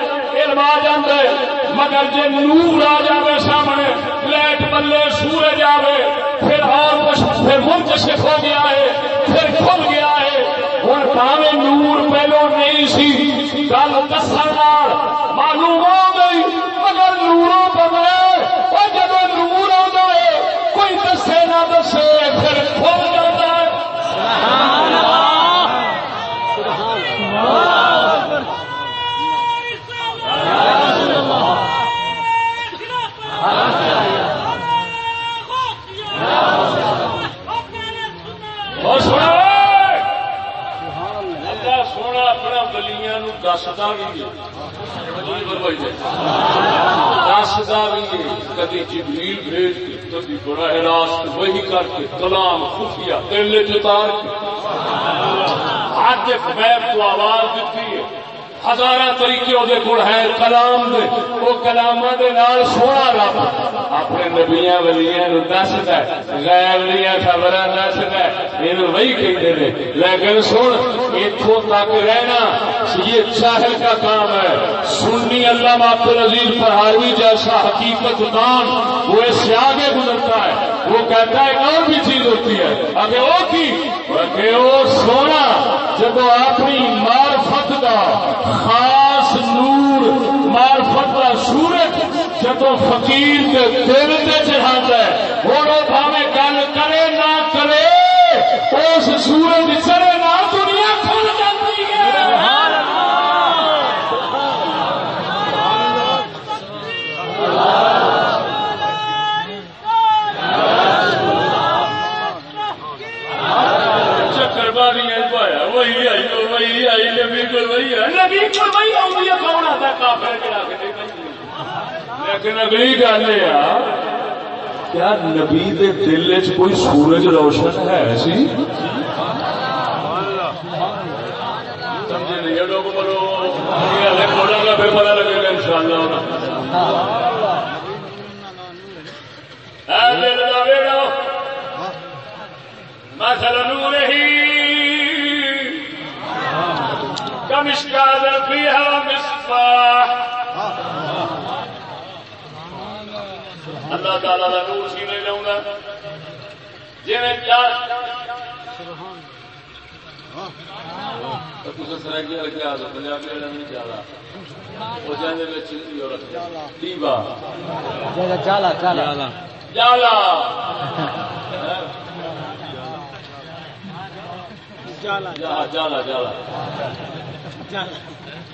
Speaker 1: علم آ جائے مگر جی نور آ جائے سامنے، لائٹ بلے سورج آئے پھر اور کچھ، پھر منکشف ہو گیا ہے، پھر کھل گیا ہے۔ ہوں پاوے نور پہلو نہیں سی، گل دس معلوم دسے پھر کھل جاتا ہے۔ سونا اپنا گلیاں دستا بھی دستا بھی کدی جبریل بھیج کے، کدی براہ راست وہی کر کے کلام خفیہ، دل چتار کے۔ آج بیب کو آواز دیتی ہے۔ ہزارہ طریقے وہ ہے کلام دے، وہ کلام دے نال سونا رب۔ اپنے نبیا ولییا دس غیر دیا خبر دس یہ وہی کہتے ہیں لیکن سن اتوں تک رہنا یہ چاہل کا کام ہے۔ سنی اللہ عبد العزیز پہاڑی جیسا حقیقت دان، وہ اس سے آگے گزرتا ہے۔ وہ کہتا ہے ایک اور بھی چیز ہوتی ہے؟ اگر وہ کی؟ وہ سونا۔ جب اپنی مارفت کا خاص نور مارفت کا سورج جب فقیر کے دل سے چڑھا ہے ہوں وہ بھاوے گل کرے نہ کرے، اس سورج چڑھے نہ دنیا کھل جاتی ہے۔ چکر باری وہی آئی وہی آئی، نبی کو وہی ہے نبی کو وہی آئی کون آتا ہے کافر کے لیکن اگلی گل یہ کیا نبی دے دل چ کوئی سورج روشن ہے سی پتا لگے گا ان شاء اللہ نوره كمشكاة فيها مصباح اللہ تعالی کا نور سینے گا۔ جی میں چار سرائکیا رکھا پنجابی والا نہیں چالا وہ جانے دیوا۔
Speaker 2: چالا چالا
Speaker 1: جالا۔
Speaker 3: جالا۔
Speaker 1: جالا۔ جالا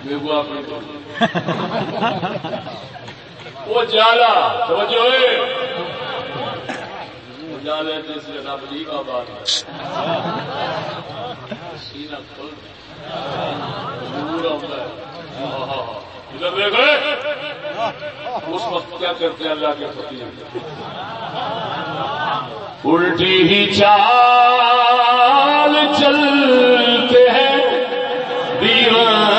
Speaker 1: میگو اپنی وہ جالا سمجھو جالے جس نے رب لی آباد سینہ کھل آتا ہے۔ ہاں، ہاں، ہاں۔ ادھر اس وقت کیا کرتے ہیں؟ اللہ کے فقیر الٹی ہی چال چلتے ہیں۔ دیوان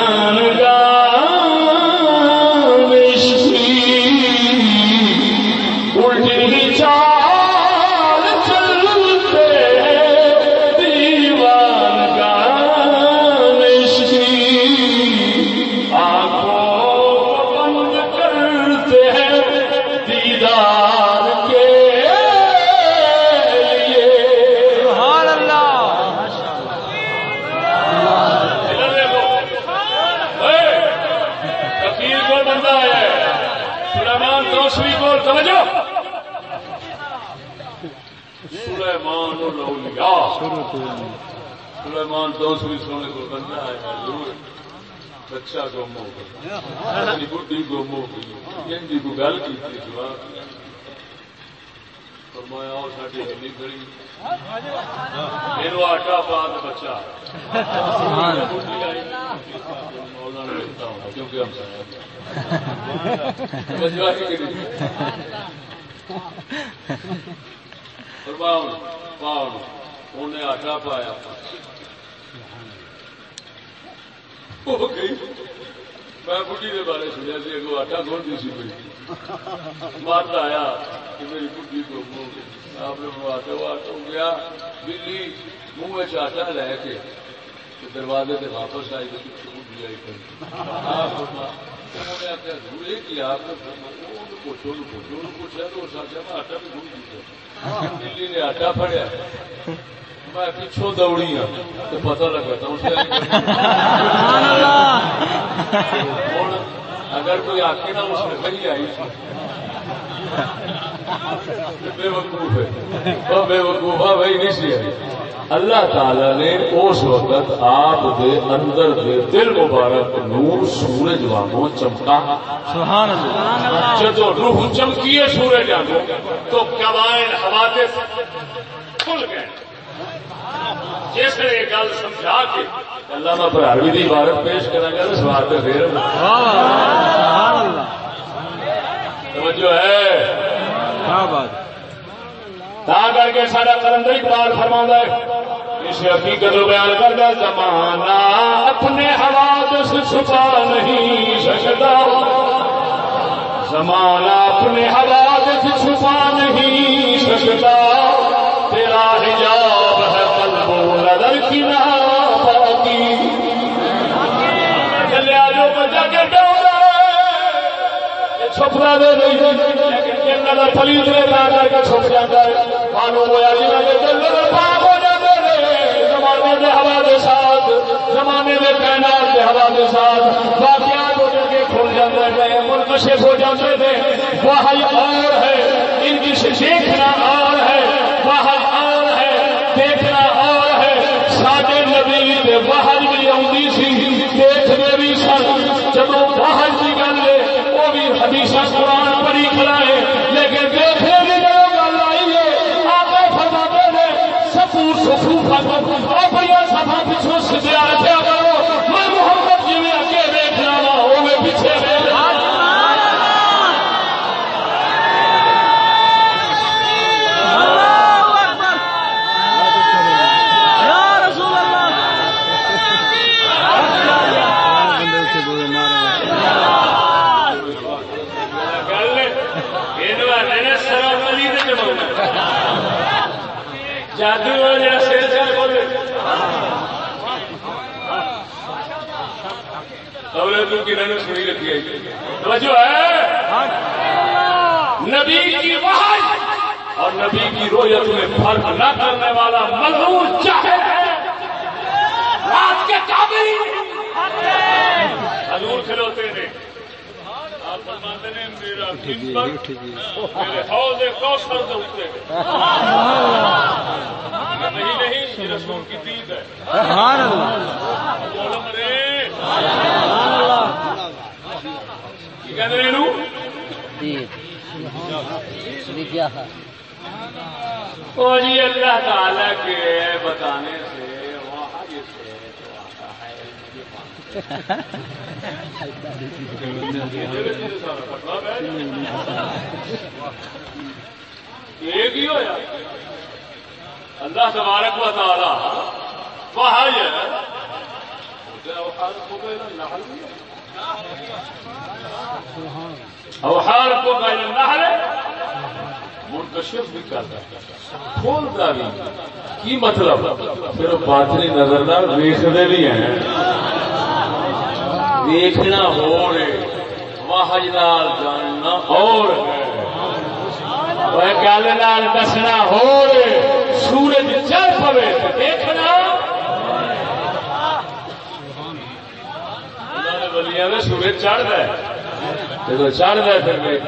Speaker 1: سلیمان دوسری سونے کو بندہ ہے بچہ گم ہو گیا۔ بڈی گم ہو گئی۔ ان کی کوئی گل کی تھی جواب؟ فرمایا اور ساڈی ہلی کھڑی میرے آٹا پا کے بچہ۔
Speaker 2: سبحان
Speaker 1: کیونکہ ہم انہیں آٹا پایا۔ میں بڑھی کے بارے سنیا سی اگو آٹا گھونڈی سی پی مت آیا کہ میری بڑھی کو آپ نے آٹا وہ آٹا گیا۔ بلی، منہ آٹا لے کے دروازے سے واپس آئی تو پیچھے بڑھی آئی آپ نے؟ آپ نے پوچھو پوچھو پوچھا تو اس آٹا بھی گھوم دیا بلی نے آٹا پڑیا میں پیچھوں دوڑی ہوں تو پتہ لگا تھا اسے اگر کوئی آکے نا اس آئی بے وقوف ہے وہ بے بھائی نہیں سی اللہ تعالی نے اس وقت آپ دے اندر دے دل مبارک نور سورج وانگوں چمکا
Speaker 2: سبحان اللہ
Speaker 1: جدو روح چمکی ہے سورج وانگوں تو قبائل حوادث کھل گئے جس نے گل سمجھا کے اللہ میں پراروی کی عبارت پیش کرا گا تو سوال پہ پھر توجہ ہے؟ تا کر کے سارا کلندر اقبال فرما ہے، اس حقیقت کو بیان کرتا زمانہ اپنے حوادث چھپا نہیں سکتا۔ زمانہ اپنے حوادث چھپا نہیں سکتا۔ چھپنا دے نہیں لیکن جنگل پلیت نے لا کر کے چھپ جاتا ہے۔ معلوم ہوا جی ہو جاتے ہیں زمانے کے ہوا کے ساتھ، زمانے کے کائنات کے ہوا کے ساتھ۔ واقعات ہو کے کھل جاتے ہیں منکشف ہو جاتے تھے وہی اور ہے ان کی دیکھنا اور ہے۔ وہی اور ہے، دیکھنا اور ہے۔ ساڈے نبی کے باہر بھی آتی سی دیکھنے بھی سن جب باہر کی گل ہے وہ بھی حدیث قرآن پڑھی ہے۔ لیکن دیکھنے کی جو گل آئی ہے۔ آپ فرماتے ہیں سفو سفو اپنی سفا پچھو سدیا رکھا کرو میں محمد جی میں اگے دیکھنا وا وہ میں پیچھے دیکھنا
Speaker 3: اللہ اکبر یا رسول اللہ
Speaker 1: گل یہ سر علی نے جمع جادو جا سر سر بولے تو کنہوں سنی رکھی ہے توجہ ہے نبی کی وحی اور نبی کی رویت میں فرق نہ کرنے والا ملعون چاہے رات کے قابل حضور کھلوتے ہیں۔ سے اٹھتے نہیں رسول کی دید ہے
Speaker 2: سبحان اللہ
Speaker 1: بولو مرے
Speaker 2: سبحان اللہ
Speaker 1: کی کہتے ہیں انہوں؟ وہ جی۔ اللہ تعالیٰ کے بتانے سے وحی سے تو آتا ہے۔ ایک ہی ہو اللہ تبارک و تعالی وحی ہے۔ اوہار کو نہر منکشف بھی کرتا ہے۔ کھولتا بھی۔ کی مطلب؟ پھر باطنی نظر نہ ویختے بھی ہیں۔ ویخنا ہو واہج نال جاننا اور گل نال دسنا ہو سورج چل پوے، دیکھنا۔ بلیاں میں سورج چڑھتا ہے جب چڑھتا ہے پھر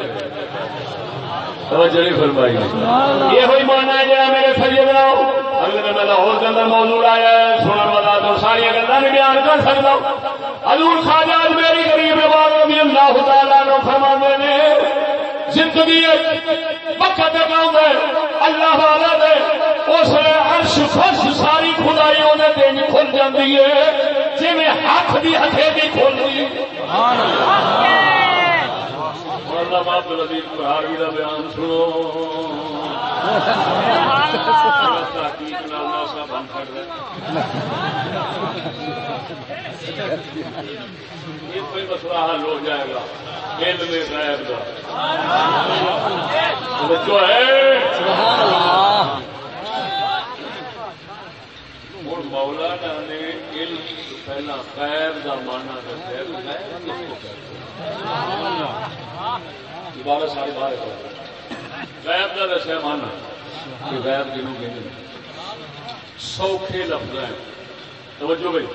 Speaker 1: توجہ نہیں فرمائی یہ ہوئی ماننا ہے جہاں میرے سجے بناؤ اگلے دن میں لاہور کے اندر موضوع آیا ہے سنن والا تو ساری گلا نہیں بیان کر سکتا حضور خواجہ میری غریب نواز رضی اللہ تعالیٰ نے فرما نے زندگی وقت ہے اللہ والا دے اس نے عرش فرش ساری خدائی انہیں دین کھل جاتی ہے۔ جی میں ہاتھ بھی ہتھے بھی کھول بیان سنو۔ بند مسئلہ حل ہو جائے گا۔ علم غیب کا جو ہے ہوں مولانا نے علم پہلا غیب کا مانا دسیا غیب کس باہر غیب کا دسیا مانا کہ غیب جنوں کہ سوکھے لفظ ہیں توجہ بھائی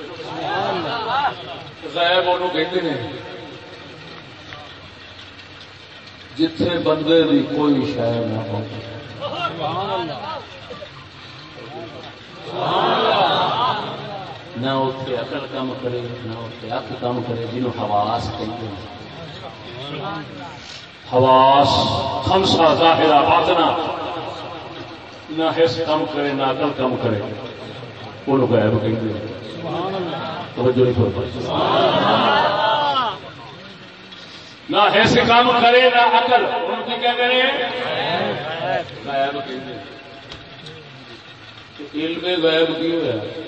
Speaker 1: غیب انہوں کہتے ہیں جتھے بندے دی کوئی شاید نہ ہو نہ اتنے اکل کام کرے، نہ اتنے اک کام کرے، جنہوں حواس کہتے ہیں حواس خمسا ظاہرہ باطنا نہ حس کم کرے، نہ عقل کم کرے۔ وہ لوگ غائب کہتے ہیں توجہ نہیں فرمائی۔ نہ حس کم کرے، نہ عقل۔ ان کی کیا کرے غائب کہتے ہیں علم غیب کی ہوا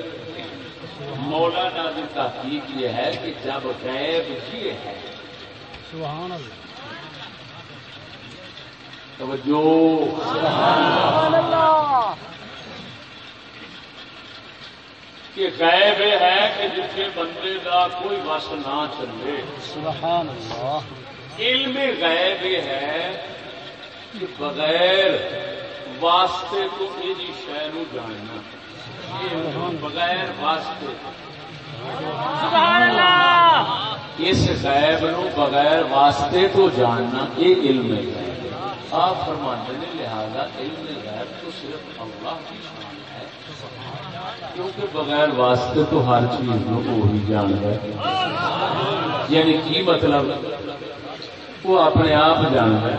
Speaker 1: مولانا کی تحقیق یہ ہے کہ جب غیب یہ ہے
Speaker 2: سبحان اللہ۔
Speaker 1: توجہ۔ کہ غیب ہے کہ جتنے بندے کا کوئی وس نہ چلے۔
Speaker 2: سبحان اللہ۔
Speaker 1: علم غیب ہے کہ بغیر واسطے تو یہ شہر جاننا بغیر واسطے۔ اس غیب نو بغیر واسطے تو جاننا یہ علم ہے۔ آپ فرماتے ہیں لہذا علم غیب تو صرف اللہ کی شان ہے۔ کیونکہ بغیر واسطے تو ہر چیز کو وہی جان ہے۔ یعنی کی مطلب؟ وہ اپنے آپ جان ہے۔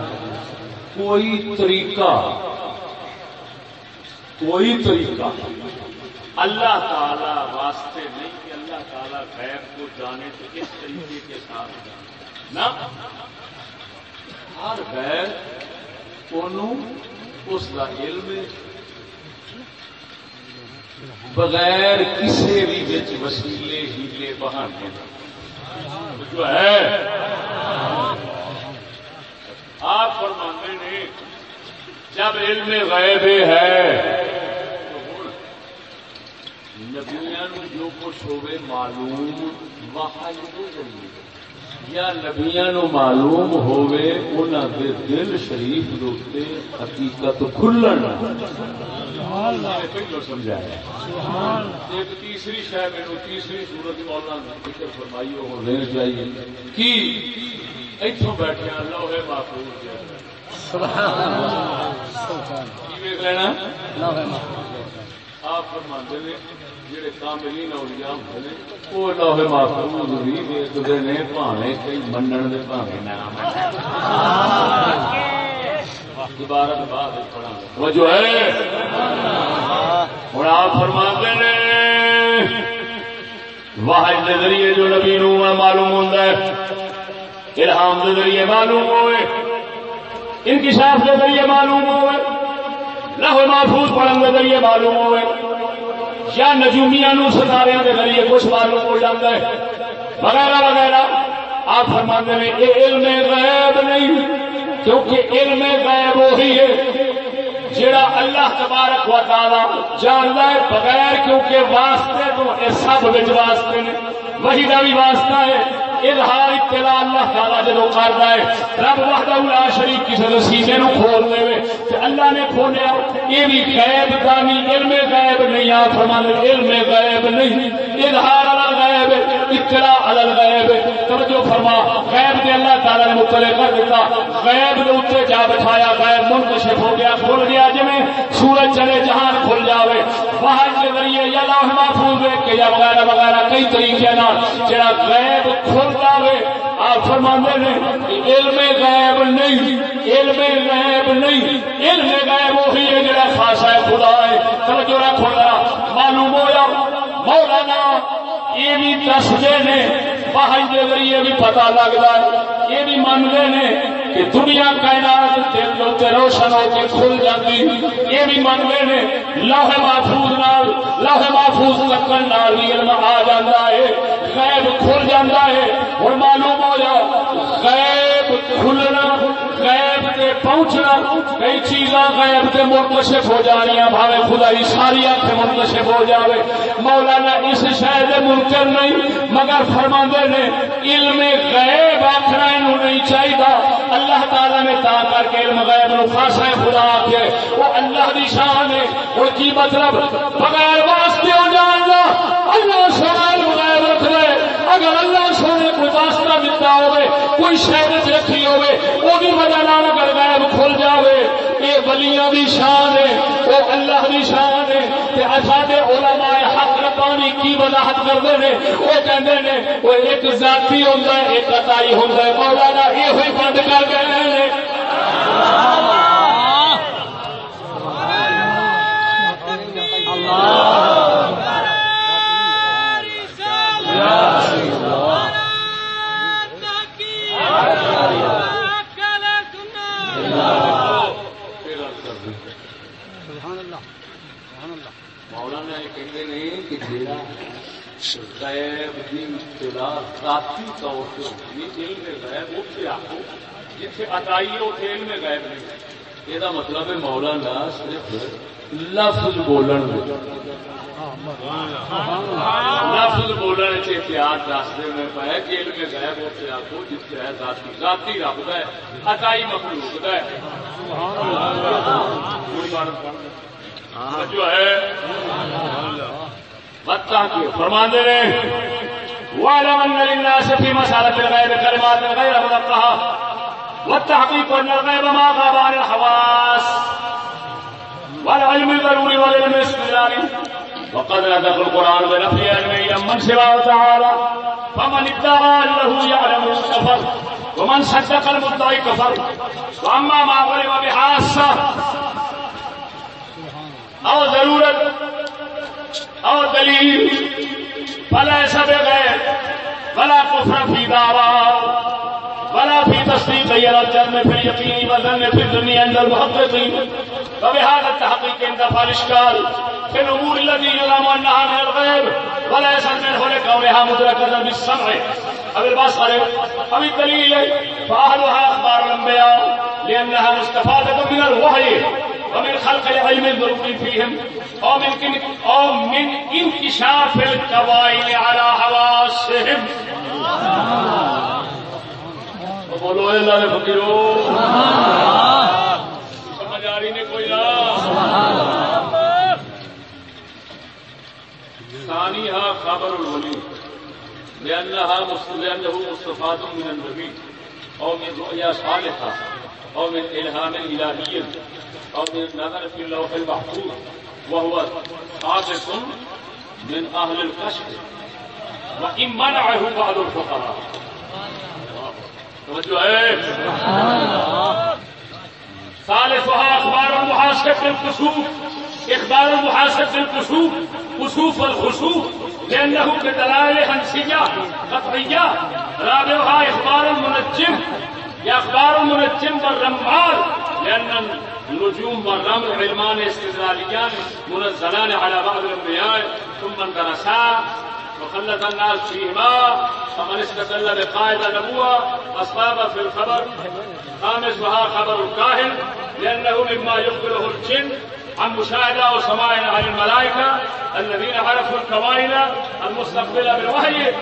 Speaker 1: کوئی طریقہ کوئی طریقہ اللہ تعالی واسطے نہیں کہ اللہ تعالی غیب کو جانے تو اس طریقے کے ساتھ جانے نہ ہر غیر اس کا علم بغیر کسی بھی بچ وسیلے ہیلے بہانے۔ جو ہے؟ آپ فرمانے نے جب علم غیب ہے نو جو کچھ ہوئے معلوم ذریعے یا نبیاں نو معلوم ہوئے انہاں دے دل شریف دوتے حقیقت کھلن۔ پہلو سمجھایا۔ ایک تیسری شہ میرے تیسری صورت مولانا ذکر فرمائی وہ دین چاہیے کی؟ اتوں بیٹھے اللہ ہے محفوظ آپ ہیں جڑے کاملین اولیاء ہوندے وہ لوح محفوظ دیکھدے نے بھاویں کئی منن دے بھاویں نہ منن دوبارہ بعد پڑھا وہ جو ہے آپ فرماتے نے واحد کے ذریعے جو نبی نو معلوم ہوتا ہے الہام کے ذریعے معلوم ہوئے انکشاف کے ذریعے معلوم ہوئے، لہو محفوظ پڑھن کے ذریعے معلوم ہوئے، یا نجومیاں نو ستارے کے ذریعے کچھ معلوم ہو جاتا ہے۔ وغیرہ وغیرہ۔ آپ فرماتے ہیں یہ علم غیب نہیں، کیونکہ علم غیب وہی ہے جڑا اللہ تبارک و تعالی جانتا ہے، بغیر کیونکہ واسطے تو یہ سب واسطے نے وہی کا بھی واسطہ ہے۔ اظہار اطلاع اللہ تعالیٰ جدو کرتا ہے، رب وحدہ لا شریف کسی نصیبے نو کھول دے تے اللہ نے کھولیا یہ بھی غیب دانی علم غیب نہیں آ فرمان علم غیب نہیں، اظہار علی غیب اطلاع علی غیب توجہ فرما، غیب دے اللہ تعالیٰ نے مطلع کر دیتا، غیب دے اوپر جا بٹھایا، غیب منکشف ہو گیا کھل گیا جویں سورج چلے، جہان کھل جاوے۔ وحی کے ذریعے یا لوح محفوظ کے یا وغیرہ وغیرہ، کئی طریقے نال جڑا غیب کھل جاوے آپ فرماندے نے، علم غیب نہیں، علم غیب نہیں، علم غیب وہی ہے جڑا خاصا ہے خدا ہے۔ توجہ رکھو ذرا معلوم ہویا؟ مولانا، یہ بھی دستے نے وحی کے ذریعے بھی پتہ لگتا ہے۔ یہ بھی منگتے ہیں کہ دنیا کائنات دل اتنے روشن ہو کے کھل جاتی یہ بھی منگتے ہیں لاہ محفوظ نال، لاہ محفوظ لکن نال بھی علم آ جاتا ہے۔ غیب کھل جاتا ہے، اور معلوم ہو جا غیب کھلنا، غیب تے پہنچنا، کئی چیزاں غیب تے منکشف ہو جانی بھاوے خدائی، ساری آنکھیں منکشف ہو جاوے۔ مولانا اس شہر دے نہیں، مگر فرما نے، علم غیب آخنا نہیں چاہیے اللہ تعالی نے تا کر کے علم غیب نو خاصا خدا آخے وہ اللہ دی شان ہے۔ وہ کی مطلب؟ بغیر واسطے ہو جانا اللہ سونا اگر اللہ سونے کوئی واسطہ دیتا ہوئے، کوئی شہر رکھی ہوئے، وہ بھی وجہ اگر غیب کھل جاوے یہ بلیاں دی شان ہے وہ اللہ دی شان ہے، تے اساڈے علماء حق ربانی کی وضاحت کرتے ہیں؟ وہ کہتے ہیں، وہ ایک ذاتی ہوندا ہے، ایک عطائی ہوندا ہے، مولانا یہ ہوئی بند کر گئے یہ کہتے ہیں کہ جیڑا غیب دی اطلاع ذاتی طور سے ہوتی علم غیب اتنے آخو جتنے عطائی ہے اتنے علم غیب نہیں یہ مطلب ہے مولانا صرف لفظ بولن لفظ بولنے سے احتیاط راستے میں پایا کہ علم غیب اتنے آخو جتنے ہے ذاتی ذاتی رب ہے عطائی مخلوق ہے۔ جو ہے۔ فرما دے رہے واعلم ان للناس في مسألة الغيب كلمات غير مدقها والتحقيق ان الغيب ما غاب عن الحواس والعلم الضروري والعلم وقد نطق القرآن بنفي علمه من سواه تعالى فمن ادعى انه يعلم كفر ومن صدق المدعي كفر واما ما غلب بحاسه او ضرورت او دلیل، فلا سب غیر ولا کفر فی دعوا بلا فی تصدیق ولا في تصديق غير الجنة في اليقين وظن في الدنيا عند المحققين وبهذا التحقيق انتفى الاشكال في الامور التي يظلم انها من الغيب ولا يسال منه لكونها مدركة بالسمع۔ او البصر او الدليل فاهلها اخبار الانبياء لانها مستفادة من الوحي
Speaker 4: ومن خلق العلم الضروري فيهم او من او من انكشاف القبائل على حواسهم.
Speaker 1: بولو اللہ نے فکرو سمجھ آ رہی نے کوئی ثانيها خبر الولي لأنها لأنه مستفاد من النبي أو من رؤيا صالحة أو من إلهام إلهي أو من النظر في اللوح المحفوظ وهو ثابت من أهل الكشف وإن منعه بعض الفقراء۔ توجه ايه
Speaker 4: ثالثها اخبار المحاسب بالكسوف اخبار المحاسب بالكسوف كسوف والخسوف لانه بدلائل هنسيه قطعيه رابعها إخبار المنجم إخبار المنجم والرمال لأن النجوم والرمل علمان استدلاليان منزلان على بعض الأنبياء ثم اندرسا وخلت الناس فيهما فمن استدل بقائد النبوة أصاب في الخبر خامس وها خبر الكاهن لأنه مما يخبره الجن عن مشاهدة أو سماع عن الملائكة الذين عرفوا الكوائن المستقبلة بالوحي.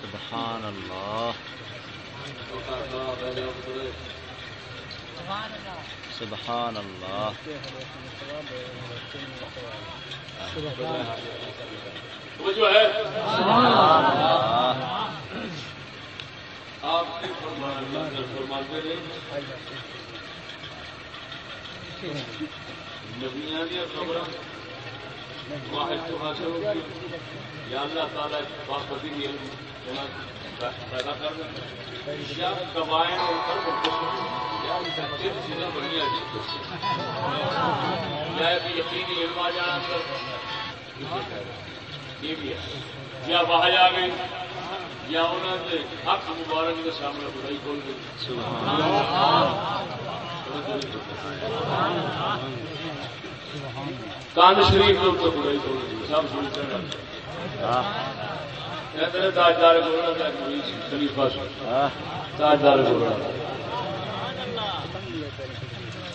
Speaker 4: سبحان الله سبحان
Speaker 2: اللہ. سبحان اللہ.
Speaker 1: وہ جو ہے آپ کی فرماتے رہے۔ نبیاں دیا خبر واحد تو حاصل ہوگی یا اللہ تعالیٰ باپتی پیدا کر دیں۔ یا قبائن اور کرب یا چیزیں بڑی عجیب یا کہ یقینی علم آ جانا اندر یہ بھی ہے۔ یا باہر آ گئی یا انہوں نے حق مبارک کے سامنے برائی کھول گئی کان شریف لوگ تو برائی کھول گئی سب سنتے تاجدار تاجدار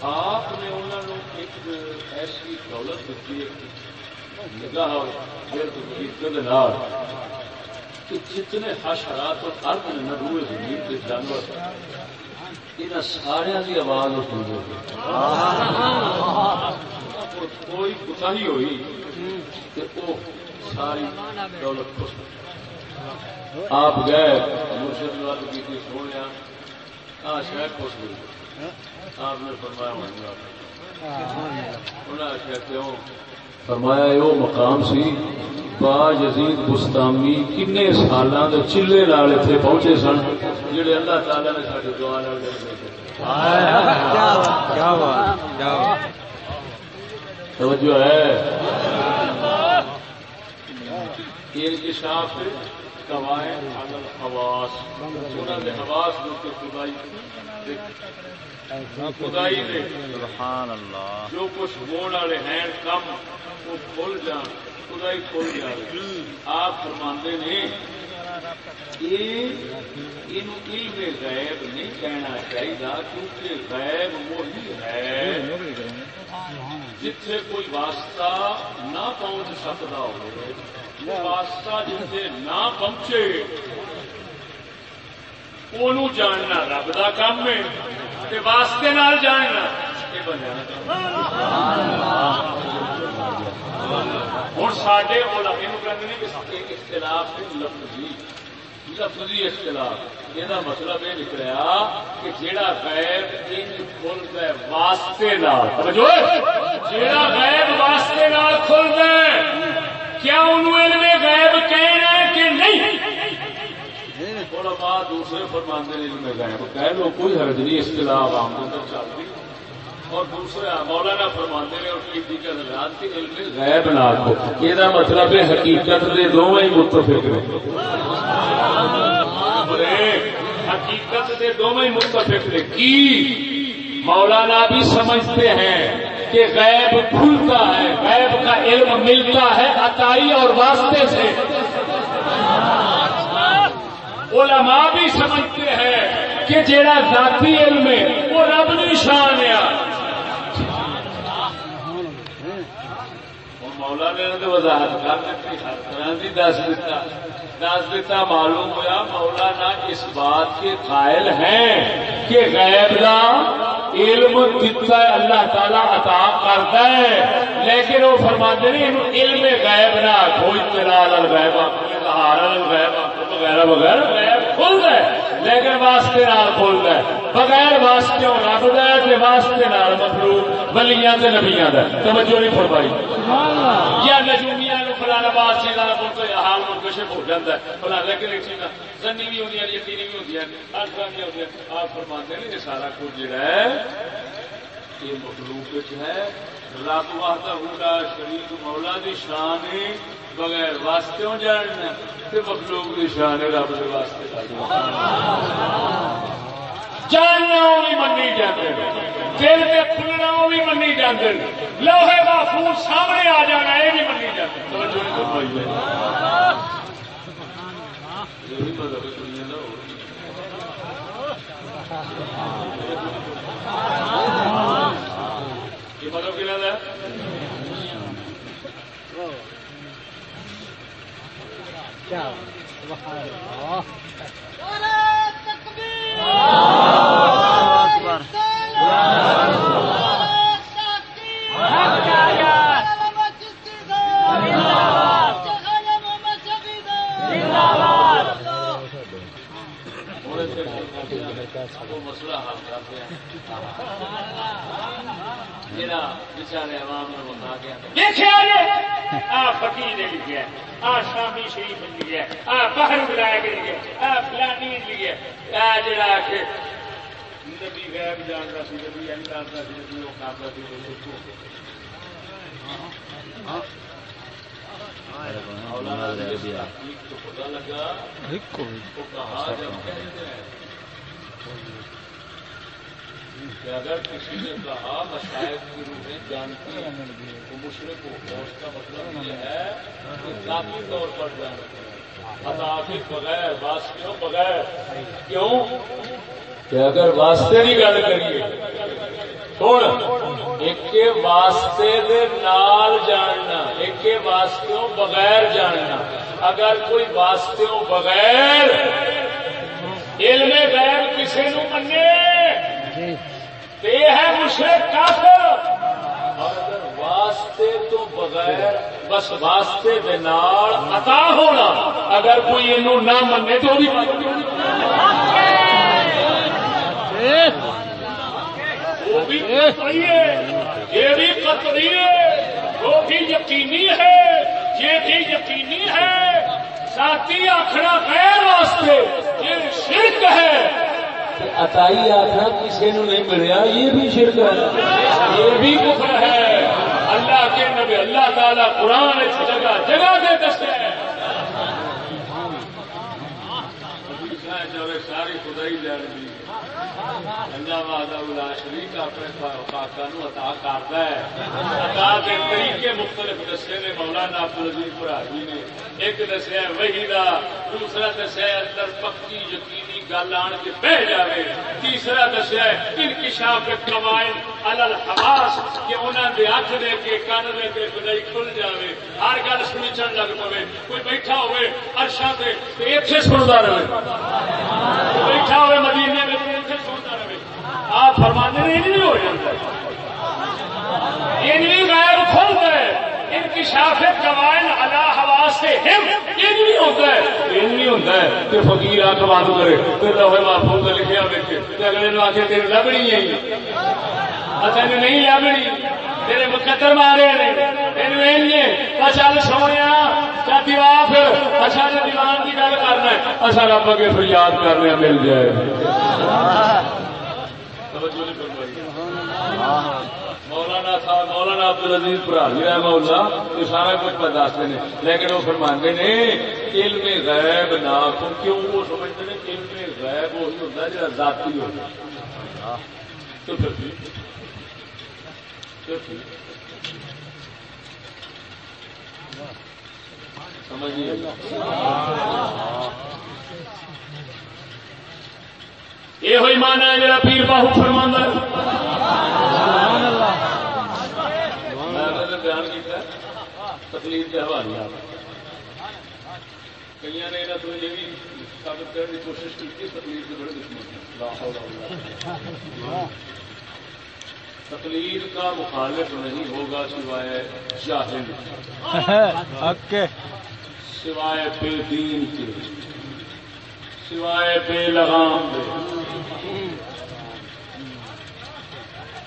Speaker 1: آپ نے انہوں نے ایک ایسی دولت دیتی ہے۔ نگاہ کہ جتنے حشرات اور ارد نے روئے زمین کے جانور ان سارے کی آواز سن گئی کوئی کتا ہی ہوئی کہ وہ ساری دولت خوش آپ گئے، مرشد وال کی تھی سونے ہاں شاید خوش ہوئی آپ نے فرمایا ہاں جی۔ انہیں آخیا کیوں؟ فرمایا یہ مقام سی با یزید بستامی کن سالاں دے چلے نال اتنے پہنچے سن، جڑے اللہ تعالی نے سارے دعا توجہ ہے؟ یہ انکشاف قواعد عدل حواس انہوں نے حواس جو خدائی خدائی نے
Speaker 2: سبحان اللہ۔
Speaker 1: جو کچھ ہونے والے ہیں کم وہ کھل جان۔ خدائی کھل جائے آپ فرماندے نے علم غیب نہیں کہنا چاہیے کیونکہ غیب وہی ہے جتھے کوئی واسطہ نہ پہنچ سکتا ہو واسطہ جتھے نہ پہنچے وہ جاننا رب کا کام ہے۔ واسطے نال جاننا ہوں سڈے اختلاف لفظی لفظی اختلاف۔ یہ مطلب یہ نکلیا کہ جیڑا غیر کھلتا ہے واسطے جیڑا غیر واسطے کھلتا ہے، کیا انہوں علم غیب کہنا کہ تھوڑا بعد دوسرے فرماندے علم غیب کہہ لو کوئی حرج نہیں اختلاف عام تو چلتی اور دوسرا مولانا فرماندے نے اور حقیقت حضرات کی علم غیب نہ کو یہ مطلب ہے، حقیقت دے دونوں ہی متفق نے حقیقت دے دونوں ہی متفق نے کی؟ مولانا بھی سمجھتے ہیں کہ غیب کھلتا ہے، غیب کا علم ملتا ہے عطائی اور واسطے سے۔ علماء بھی سمجھتے ہیں کہ جیڑا ذاتی علم ہے، وہ رب کی شان ہے۔ مولا نے وضاحت کر دیتی ہر طرح کی دس دیتا دیتا معلوم ہوا مولانا اس بات کے قائل ہیں کہ غیب کا علم دیتا ہے اللہ تعالیٰ عطا کرتا ہے۔ لیکن وہ فرماتے نہیں علم غیب نہ کوئی تلال الغیب ہار الغیب وغیرہ وغیرہ غیب کھلتا ہے لیکن واسطے نال کھلتا ہے بغیر واسطے رب دے واسطے نال مخلوق بلیاں تے نبیاں دا توجہ نہیں فرمائی۔ یا نجومیاں نو فلانا واسطے نال بولتے حال منکشف ہو جاتا ہے۔ فلانا لیکن ایک چیز زنی بھی ہوندی ہے یقینی بھی ہوندی ہے۔ ہر طرح کی ہے۔ آپ فرماتے ہیں یہ سارا کچھ جڑا ہے، یہ مخلوق ہے۔ رب مولا دی شان بغیر واسطے جاننا مخلوق دی شان رب واسطے۔ جاننا بھی منی جاتے دل کے کھلنا بھی منی جاتے لوہے محفوظ سامنے آ جانا، یہ بھی منی جاتے توجہ نہیں فرمائی ہے یہی مطلب ہے دنیا کا یہ مطلب کیا ہے
Speaker 2: کیا
Speaker 1: مسئلہ حل کرتے بچارے عوام نے بتا گیا دیکھا آ فقیر نے لکھا آ شامی شریف نے لکھا آ باہر بلایا کے لکھا آ فلانی لکھا آ جڑا کہ نبی غیب جانتا سی نبی جانتا سی نبی وہ کافر سی وہ پتا لگا وہ کہا جب کہتے ہیں کہ اگر کسی نے کہا، مشاہد کی روحیں جانتی ہیں تو مشرق ہو اس کا مطلب یہ ہے کہ ذاتی طور پر جانتے ہیں عطا بغیر واسطوں بغیر۔ کیوں؟ کہ اگر واسطے کی گل کریے، سن ایک واسطے دے نال جاننا ایک واسطوں بغیر جاننا۔ اگر کوئی واسطوں بغیر، علم غیر کسی نو منے۔ یہ ہے مشرق کافر۔ اگر واسطے تو بغیر، بس واسطے دے نال عطا ہونا، اگر کوئی یہ نہ منے تو بھی وہ بھی ہے، یہ بھی قطعی ہے۔ وہ بھی یقینی ہے، یہ بھی یقینی ہے۔ ساتھی آخنا غیر واسطے، یہ شرک ہے۔ اتائی آخر کسی نے نہیں ملیا، یہ بھی شرک ہے۔ یہ بھی کفر ہے۔ اللہ کے نبی، اللہ تعالیٰ قرآن جگہ جگہ دے دستے ساری خدائی جان دی۔ شریف اپنے پاکا عطا کرتا ہے۔ عطا کے طریقے مختلف دسے نے مولانا عبد العزیز پراجی نے ایک دسیا وہی دا دوسرا دسیا اندر پکی یقینی گل آن کے بہ جائے تیسرا دسیا انکشاف کمائن الل حواس کہ انہوں نے ہاتھ دے کے کن دے کے بدائی کھل جائے ہر گل سنچن لگ پے کوئی بیٹھا ہوئے ارشا سے اتنے سنتا رہے۔ بیٹھا ہوئے مدینے میں اتنے سنتا رہے۔ آپ فرمانے نہیں ہو جاتا یہ نہیں غائب کھل گئے۔ انکشاف قوائل ہوا سے ہم یہ نہیں ہوتا ہے یہ نہیں ہوتا ہے کہ فقیر آ بات کرے پھر لوہے محفوظ لکھے دیکھے اگلے نے آخر تیرے لبنی ہے اچھا نہیں لبنی تیرے مقدر مارے نے تین چل سونے کیا دیوا پھر اچھا دیوان کی گل کرنا ہے۔ اچھا رب اگے فریاد کرنے مل جائے۔ مولانا صاحب، مولانا عبد العزیز پرالی ہے مولا یہ سارا کچھ برداشت نے لیکن وہ فرماندے نے، علم غیب نہ کیوں؟ وہ سمجھتے ہیں علم غیب وہی ہوتا ہے جا ذاتی ہوتا تو پھر سمجھیے۔
Speaker 4: یہ ہوئی مانا ہے میرا پیر باہو
Speaker 1: کیا تکلیف کے حوالے کئی نے یہاں تو یہ بھی ثابت کرنے کی کوشش کی کہ تکلیف کے بڑے دشمن ہیں۔ تقلید کا مخالف نہیں ہوگا سوائے جاہل۔ سوائے بے دین کے۔ سوائے بے لگام کے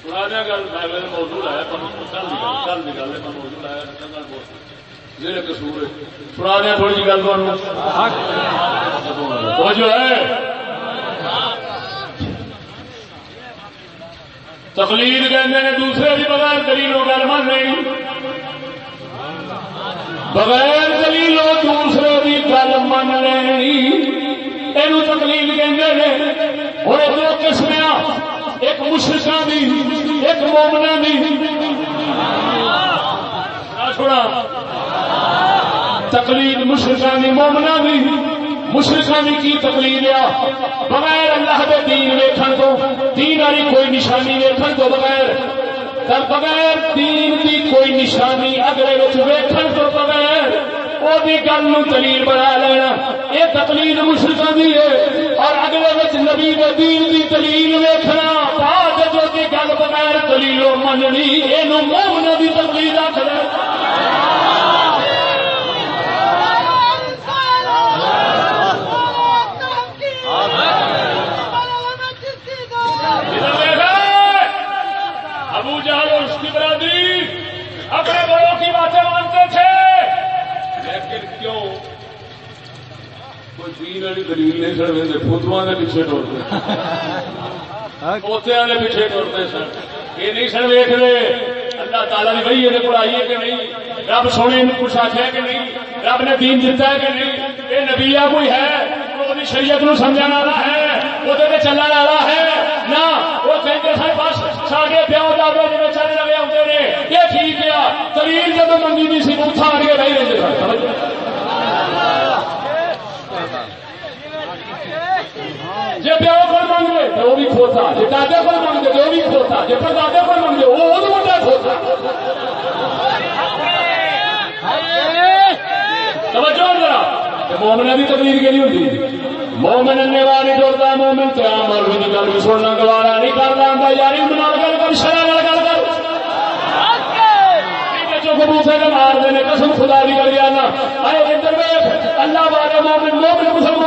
Speaker 1: پرانا گل میں موضوع ہے کل کل نکالے میں موضوع ہے جہاں قصور پرانے تھوڑی جی گل وہ جو ہے۔ تقلید کہتے ہیں دوسرے بھی بغیر دلیلوں گل من نہیں۔ بغیر دلیلوں دوسرے بھی گل من لینی یہ تقلید کہتے ہیں اور دو قسم ایک مشرقہ دی، ایک مومنا دی۔ چھوڑا تقلید مشرقہ دی مومنا دی۔ مشرقہ دی کی تقلید آ بغیر اللہ دے دین ویکھن تو، دین والی کوئی نشانی ویکھن تو بغیر بغیر دین دی کوئی نشانی اگلے ویکھن تو بغیر وہ گل نو دلیل بنا لینا۔ یہ تقلید مشرقہ دی ہے۔ اور اگلے بچ نبی دین دی دلیل ویکھنا۔ بعد جو کی گل بغیر دلیلوں مننی۔ یہ مومن دی تقلید آخر ابو جہل اور اس کی برادری اپنے بڑوں کی باتیں مانتے تھے لیکن کیوں کوئی دین والی دلیل نہیں ویسے فوتوا کے پیچھے ٹورتے پوتے والے پیچھے ٹورتے یہ نہیں رہے اللہ تعالیٰ نے بھائی یہ کہ نہیں رب سونے نے کچھ آخیا کہ نہیں رب نے دین دیتا ہے کہ نہیں یہ نبیا کوئی ہے شریعت نو سمجھانا ہے وہ چلنے والا ہے نہ وہ کہتے بس سارے پیو دادے جی چلے لگے آتے ہیں یہ ٹھیک ہے دلیل جب منگی نہیں سی اتھا آ کے رہی رہتے جی پیو کو منگ لے تو وہ بھی کھوتا جی دادے کو منگ دے، وہ بھی کھوتا جی پر دادے کو منگ دے، وہ بڑا کھوتا توجہ ذرا مومنا بھی تقریر کے نہیں ہوتی مومن انوا نہیں جوڑتا مومن قیام اور بھی گل بھی سننا، گوارا نہیں کرتا یاری بنا گل کر شرح گل کر۔ کبوتر کے مار دینے قسم خدا بھی کر گیا اللہ والے مومن مومن مسلمان۔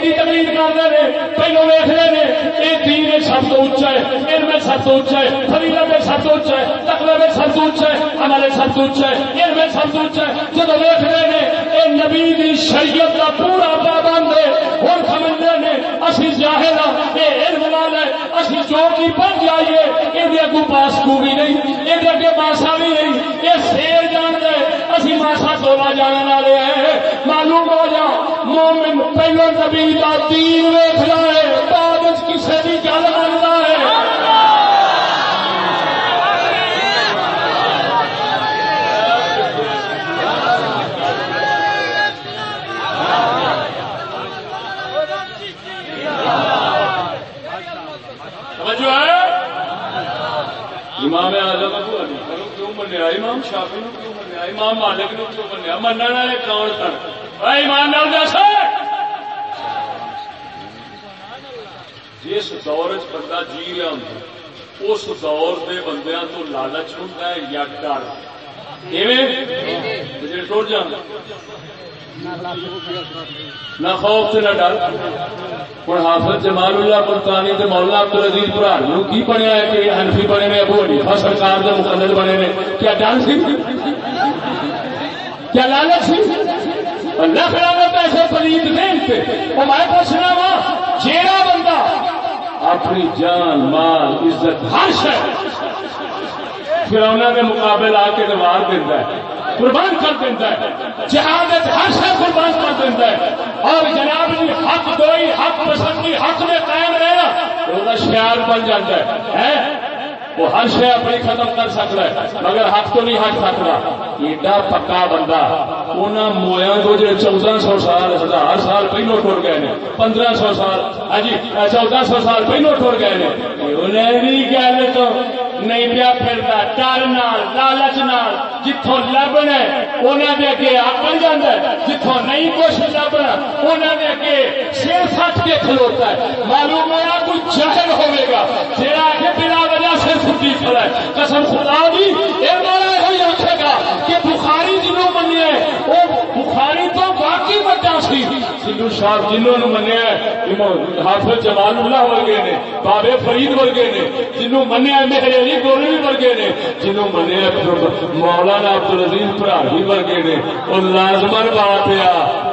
Speaker 1: کی تقریر کرتے ہیں، پہلو ویخ ہیں یہ دین سب تو اچا ہے، علم سب تو اچا ہے فریلا سب تو اچا ہے، تقوی میں سب تو اچا ہے ہمارے سب تو اچا ہے، علم سب تو اچا ہے۔ جب ویخ رہے ہیں یہ نبی دی شریعت کا پورا پابند ہے ہوں سمجھتے ہیں، اسی جاہل ہاں یہ علم والا ہے، اسی جو کی بن جائیے یہ اگو پاس کو بھی نہیں یہ اگے پاسا بھی نہیں یہ شیر جان دے اسی ماسا سولا جانے والے ہیں۔ معلوم ہو جا مومن پہلو نبی کا دین ویخ رہا ہے بعد کسی بھی گل بنتا ہے؟ امام اعظم ابو نو کیوں منیا امام شافعی کیوں منیا امام مالک نو کیوں منیا منن والے کون سن؟ ایمان دس۔ جس دور چ بندہ جی رہا ہوں اس دور دے بندیاں تو لالچ ہوتا ہے یا ڈر؟ ٹوٹ جان۔ نہ خوف سے نہ ڈر۔ ہوں حافظ جمال اللہ پرتانی تے مولانا عبد العزیز برار کی بنیا ہے کہ حنفی بنے نے، ابو حنیفہ سرکار دے مقلد بنے نے؟ کیا ڈر سی؟ کیا لالچ سی؟ لکھ لانا پیسے پلیت دین سے وہ میں پوچھنا وا، جیڑا بندہ اپنی جان، مال، عزت، ہر شہر پھر انہوں کے مقابل آ کے وار دینا ہے، قربان کر دینا ہے۔ جہاد ہر شہر قربان کر دینا ہے۔ اور جناب جی حق دوئی، حق پسندی، حق میں قائم رہنا وہ شیار بن جاتا ہے۔ وہ ہر شے اپنی ختم کر سکتا ہے، مگر حق تو نہیں ہٹ سکتا۔ ایڈا پکا بندہ انہوں مویا کو جو چودہ سو سال ہزار سال پہلو ٹر گئے ہیں پندرہ سو سال ہاں جی چودہ سو سال پہلو ٹر گئے ہیں انہیں بھی گل تو نہیں پیا پھرتا۔ ڈر لالچ نال جتوں لبنا انہوں نے اگے آکل جانا جتوں نہیں کچھ لبنا انہوں نے اگے سر سٹ کے کھلوتا ہے۔ معلوم ہوا کوئی جہل ہوئے گا جہاں آ کے بنا وجہ سے چھٹی کھڑا ہے۔ قسم خدا دی یہ مانا یہ آخے گا کہ بخاری جنوں منیا وہ بخاری تو باقی بڑا سی۔ سندھو صاحب جنہوں نے منیا حافظ جمال اللہ ورگے نے، بابے فرید ورگے نے، جنہوں منیا میرے علی گولوی ورگے نے، جنہوں منیا مولانا عبد العزیز پراہی ورگے نے۔ وہ لازمن بات آ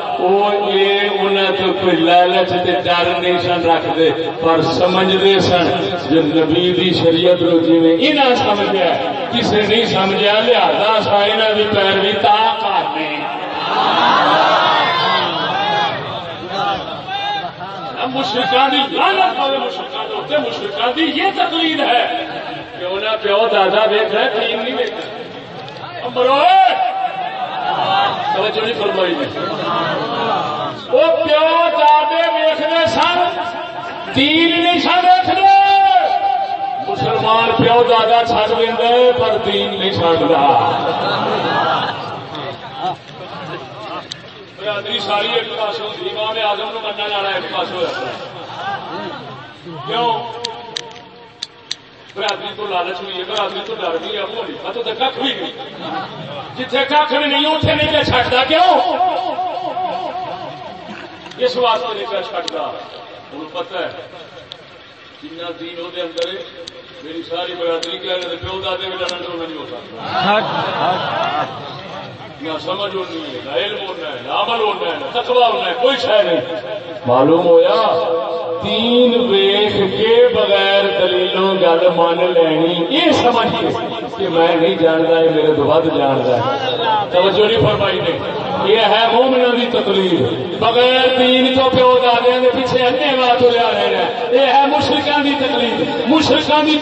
Speaker 1: لالچ ڈر نہیں سن رکھتے، پر سمجھتے سن جو نبی دی شریعت نو جی سمجھا کسی نہیں سمجھا لہذا سا یہاں کی پیروی تا کرتے مشرقان مشرقان کی یہ تقلید ہے کہ انہیں پیو دادا ویک رہے تین نہیں ویک امرو توجہ فرمائی نے۔ وہ پیو دادے ویخنے سن، تین نہیں سن ویخنے مسلمان پیو دادا چڑ دیں پر تین نہیں چڑھتا برادری ساری ایک پاس ہوتی امام آدم کو مننا جانا ایک پاس ہو جاتا کیوں؟ برادری تو لالچ ہوئی ہے، برادری تو ڈر گئی ہے وہ تو کھ بھی نہیں۔ جتنے کھ بھی نہیں اتنے نہیں پہ چڑھتا کیوں؟ اس واسطے نہیں پہ چڑھتا ہوں پتا ہے جنا دین وہ اندر میری ساری برادری کہہ رہے پیو دادے بھی لڑن تو نہیں ہو سکتا نہ سمجھ ہونی ہے، نہ علم ہونا ہے، نہ عمل ہونا ہے، نہ تقوی ہونا ہے، کوئی شہ نہیں۔ معلوم ہویا؟ تین ویخ کے بغیر دلیلوں گل مان لینی۔ یہ سمجھ کہ میں نہیں جانتا یہ میرے تو ود جانتا ہے۔ توجہ نہیں فرمائی نے۔ یہ ہے مومنا کی تکلیف بغیر تین تو پیو دادے کے پیچھے انے بات ہو رہے ہیں۔ یہ ہے مشرقوں کی تکلیف مشرقوں کی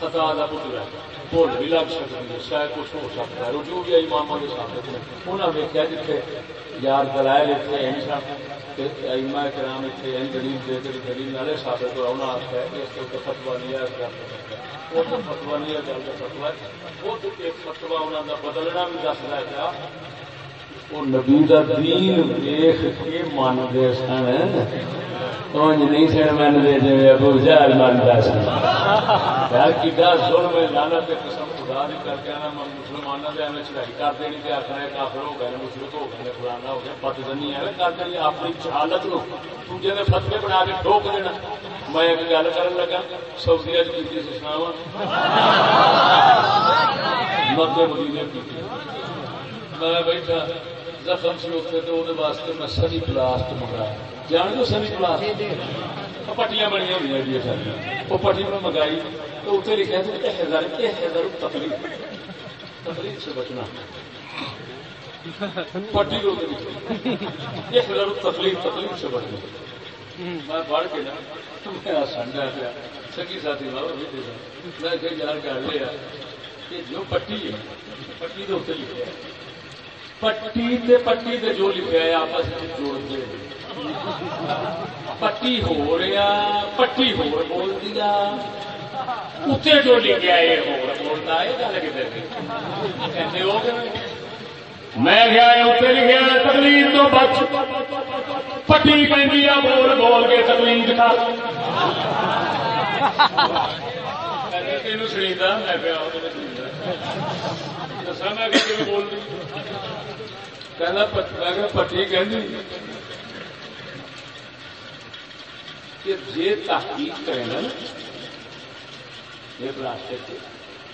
Speaker 1: خطا کا پتر ہے۔ بھول بھی لگ سکتی ہے، شاید کچھ ہو سکتا ہے۔ رجوع بھی امام کے ساتھ انہوں نے دیکھا جیسے یار دلائل اتنے ہیں سن ایما کرام اتنے ہیں گریب دے کر گریب والے ثابت ہوا۔ انہوں نے آخر اس کے اوپر فتوا نہیں ہے وہ تو فتوا نہیں ہے گل کا فتوا ہے۔ وہ تو ایک فتوا انہوں کا بدلنا بھی دس رہا ہے۔ کیا وہ نبی کا دین ویخ کے مانتے سن۔ اونج جی نہیں سن من دے جی ابو جہل منتا سن یار کڈا ظلم ہے لعنت تے قسم خدا دی کر کے نا مسلماناں دے ایویں چڑھائی کر دینی تے آکھنا ہے کافر ہو گئے، مشرک ہو گئے، فلانا ہو گیا پت دنی ہے کر دینی اپنی جہالت نو۔ دوجے دے فتوی بنا کے ٹھوک دینا۔ میں ایک گل کرن لگا، سعودی وچ کیتی سی سناواں۔ مکے مدینے کیتی میں بیٹھا۔ زخم سی اتنے تو وہ واسطے میں سنی پلاسٹ منگایا جان دو سنی پلاسٹ پٹیاں بنی ہوئی ساری وہ پٹی میں منگائی تو اتنے لکھا تھا ہزار ہزار تکلیف تکلیف سے بچنا پٹی کو ایک ہزار تکلیف تکلیف سے بچنا میں پڑھ کے نا میں سمجھا پیا سکی ساتھی بابا بھی دے میں کہ یار کر لیا کہ جو پٹی ہے پٹی کے اتنے لکھا ہے پٹی تے پٹی تے جو لکھا ہے آپس میں جوڑ دے پٹی ہو رہا پٹی ہو بول دیا۔ اتنے جو لکھا ہے ہو بولتا ہے گل کتنے ہو میں گیا اتنے لکھا تکلیف تو بچ۔ پٹی پہ بول بول کے تکلیف کر تین سنیتا، میں پیا دسا میں بول پٹی کہ جی تحقیق کرے نا یہ پلاسٹک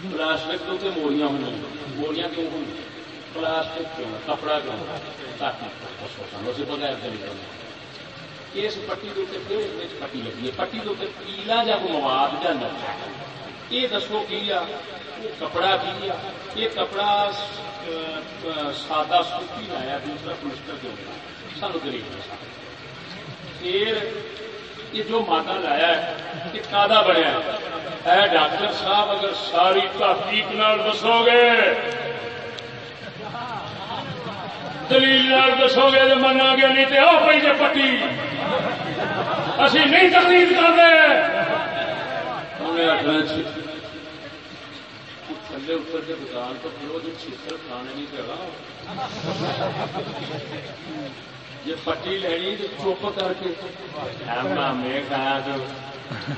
Speaker 1: پلاسٹک تو اتنے موڑیاں ہوئی موڑیاں کیوں ہوئی پلاسٹک کیوں کپڑا کیوں تاکہ اسے بغیر طریقے اس پٹی کے اتنے پٹی لگی ہے پٹی کے اتنے پیلا جا کو مواد جا نہ یہ دسو کی آ کپڑا کی آ یہ کپڑا سادہ سوتی لایا دوسرا پلسٹر کے اوپر سانو غریب پھر یہ جو مادہ لایا ہے، یہ کادا بنیا اے ڈاکٹر صاحب، اگر ساری تحقیق نال دسو گے، دلیل دسو گے تو منا گے نہیں تو آ پی پٹی۔ اسی نہیں تقریر کرتے جی۔ تھلے اتر کے دکان تو پھر وہ جی چھتر کھانے نہیں چاہا جی پٹی لینی تو چپ کر کے۔ میں کہا تو؟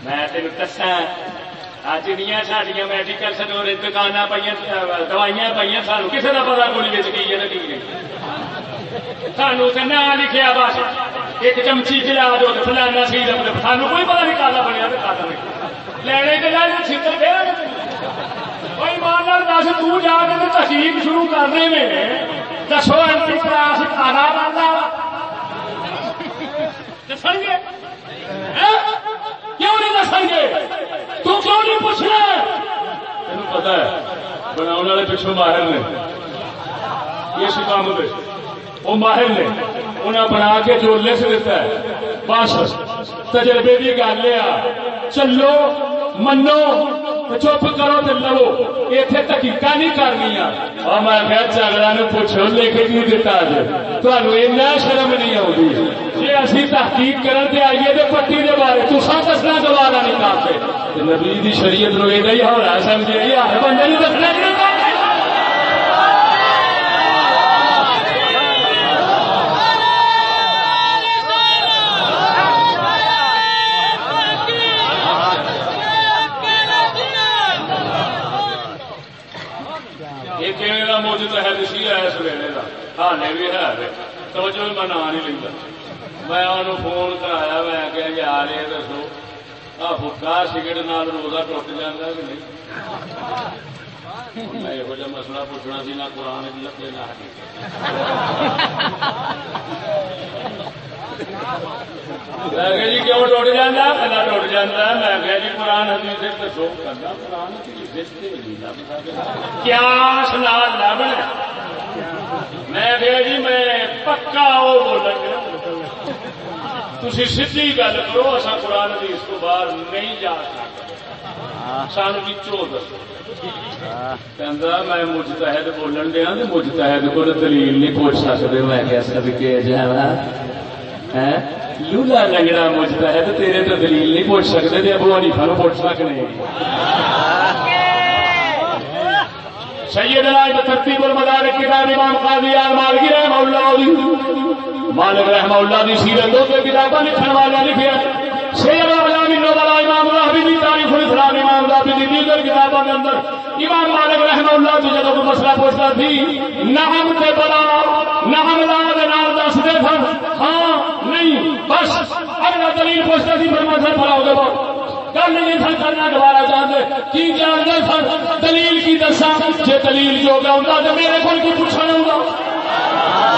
Speaker 1: میں تین دسا جنیا سڈیا میڈیکل سٹور دکان پہ دوائیاں پہ سانو کسی کا پتا گولی بچ گئی ہے جی کی سانو تو نہ لکھا بس۔ ایک چمچی چلا دو فلانا سی سانو کوئی پتا نہیں کالا بنیا تو کالا نہیں۔ لینے کے چھتر کوئی دس تو جا کے تحقیق شروع کرنے میں دسو اینٹی کلاس کالا بنتا دسیں گے کیوں نہیں دسیں گے تو کیوں نہیں پوچھنا تین پتا ہے بنا والے پچھوں نے اس کام میں وہ ماہر نے انہیں بنا کے جو لکھ دیتا ہے۔ بس، تجربے کی گل ہے چلو، منو، چپ کرو تو لو اتنے تحقیق نہیں کرنی اور میں کہ چگڑا نے پوچھو لکھ کی دتا جی تمہیں شرم نہیں آتی جی اسی تحقیق کرن آئیے تو پٹی کے بارے تصا دسنا دوبارہ نہیں کرتے نبی کی شریعت نو یہ ہونا سمجھے۔ ہر بندے دسنا نہیں موجود ہے دسی ہے اس ویلے کا کھانے بھی ہے توجہ میں نہ نہیں لینا میں انہوں فون کرایا میں کہ یار یہ دسو آ فکا سگٹ نال روزہ ٹوٹ جانا کہ نہیں میں یہ مسئلہ پوچھنا سی نہ قرآن لگے نہ میں جی کیوں ٹوٹ جانا کلا ٹوٹ جانا میں کہ جی قرآن حدیث دسو کرنا قرآن کیا سنا لب میں جی میں پکا وہ بولوں تھی سی گل کرو اصا قرآن حدیث کو باہر نہیں جا سکتے۔ سان بچوں دسو؟ میں بولن دیا مجتحد کو دلیل نہیں پوچھ سکتے میں کہہ سکتے لولا لنگڑا تیرے تو دلیل نہیں پوچھ سکتے ابو حنیفہ نو پوچھ سکنے۔ سید راج ترتیب المدارک کتاب امام قاضی آل مالکی رحمہ اللہ مالک رحمہ اللہ دی سیرت دو کتاباں لکھن والے لکھے سید اعلام النبلاء امام راہبی دی تاریخ الاسلام امام راہبی دی دیگر کتاباں دے اندر امام مالک رحمہ اللہ دی جدوں کوئی مسئلہ پوچھتا تھی، نعم تے بلا، نعم لا دے نال دس دے سن ہاں نہیں، بس اگر دلیل پوچھتا تھی فرما سن پڑھاؤ گے گل نہیں سن کرنا دوبارہ چاہتے کی جانتے سن؟ دلیل کی دسا جی دلیل جو گیا ہوں تو میرے کو پوچھنا ہوگا۔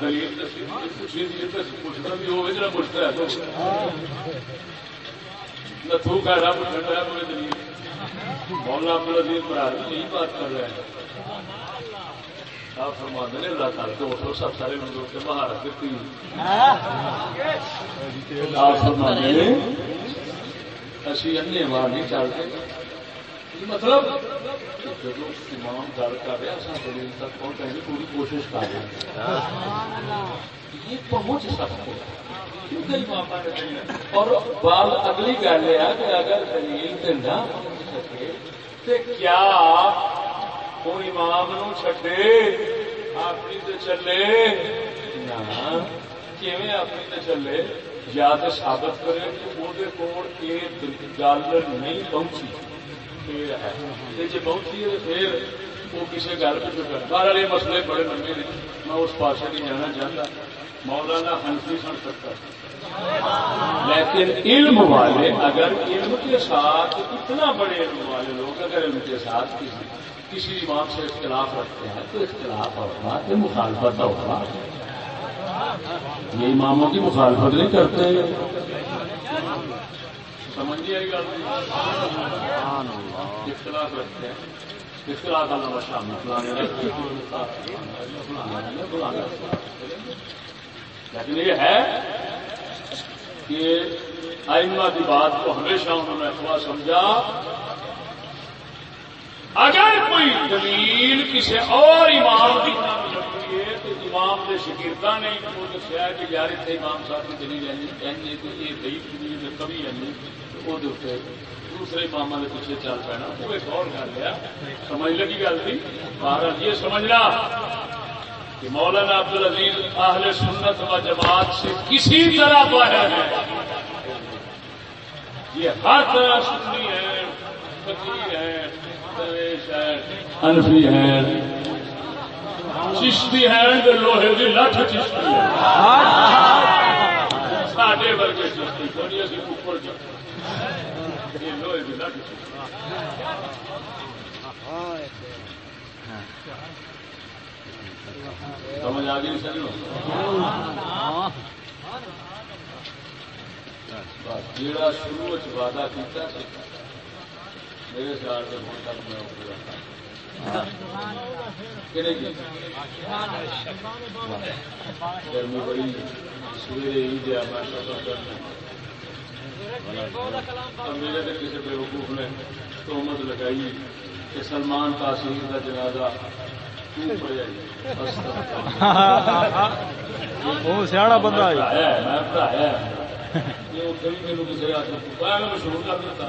Speaker 1: دلیل بھی ہوا پوچھتا ہے تو نہ تھوڑا پوچھنا ہے مولا عبدالعزیز مراد یہی بات کر رہے ہیں آپ فرماتے ہیں، اللہ تعالیٰ تو اٹھو سب سارے لوگوں سے مہارت دیتی آپ فرماتے ہیں، اسی انے مار نہیں چلتے مطلب جب امام گل کر رہے ہیں دلیل تک پہنچنے کی پوری کوشش کر رہے ہیں۔ یہ پہنچ سکتے اور بال اگلی گل یہ کہ اگر دلیل نہ پہنچ سکے، تو کیا کوئی امام نو چڈے اپنی تو چلے نہ اپنی تو چلے یا تو سابت کرے کہ وہ گل نہیں پہنچی جی پہنچی ہے پھر وہ کسی گل پہ کر بارہ یہ مسئلے بڑے لمبے نے میں اس پاس نہیں جانا چاہتا مولانا ہنسی سن سکتا لیکن علم والے اگر علم کے ساتھ اتنا بڑے علم والے لوگ اگر علم کے ساتھ کسی کسی امام سے اختلاف رکھتے ہیں تو اختلاف ہوگا کہ مخالفت ہوگا یہ اماموں کی مخالفت نہیں کرتے۔ سمجھ آئی اختلاف رکھتے ہیں۔ اختلاف اللہ شامل لیکن یہ ہے کہ آئمہ کی بات کو ہمیشہ انہوں نے تھوڑا سمجھا۔ اگر کوئی دلیل کسی اور امام کی لگتی ہے تو امام کے شکیرتا نے وہ دسیا کہ یار اتنے امام صاحب کی دلیل ہے کہ یہ بھائی دلیل کبھی ہے وہ دوسرے امام کے پیچھے چل پینا وہ ایک اور گل ہے، سمجھ لگی گل تھی؟ بہرحال یہ سمجھنا کہ مولانا عبد العزیز اہل سنت و جماعت سے کسی طرح باہر ہے یہ ہر طرح سنی ہے، فقیر ہے درویش ہے انفی ہے چشتی ہے لوہے کی لٹھ چشتی ہے ساڈے ورگے چشتی، تھوڑی اسی اوپر لوہے کی لٹھ چشتی۔ سمجھ آ گئی سر؟ جا شروع وعدہ کیتا سی میرے خیال سے ہوں تک میں پورا گرمی بڑی سویرے ہی دیا میں سفر کرنا میرے تو کسی بے وقوف نے تہمت لگائی۔ کہ سلمان تاثیر کا جنازہ
Speaker 2: وہ سیاح بندہ
Speaker 1: آیا میں پڑھایا مشہور کر دیتا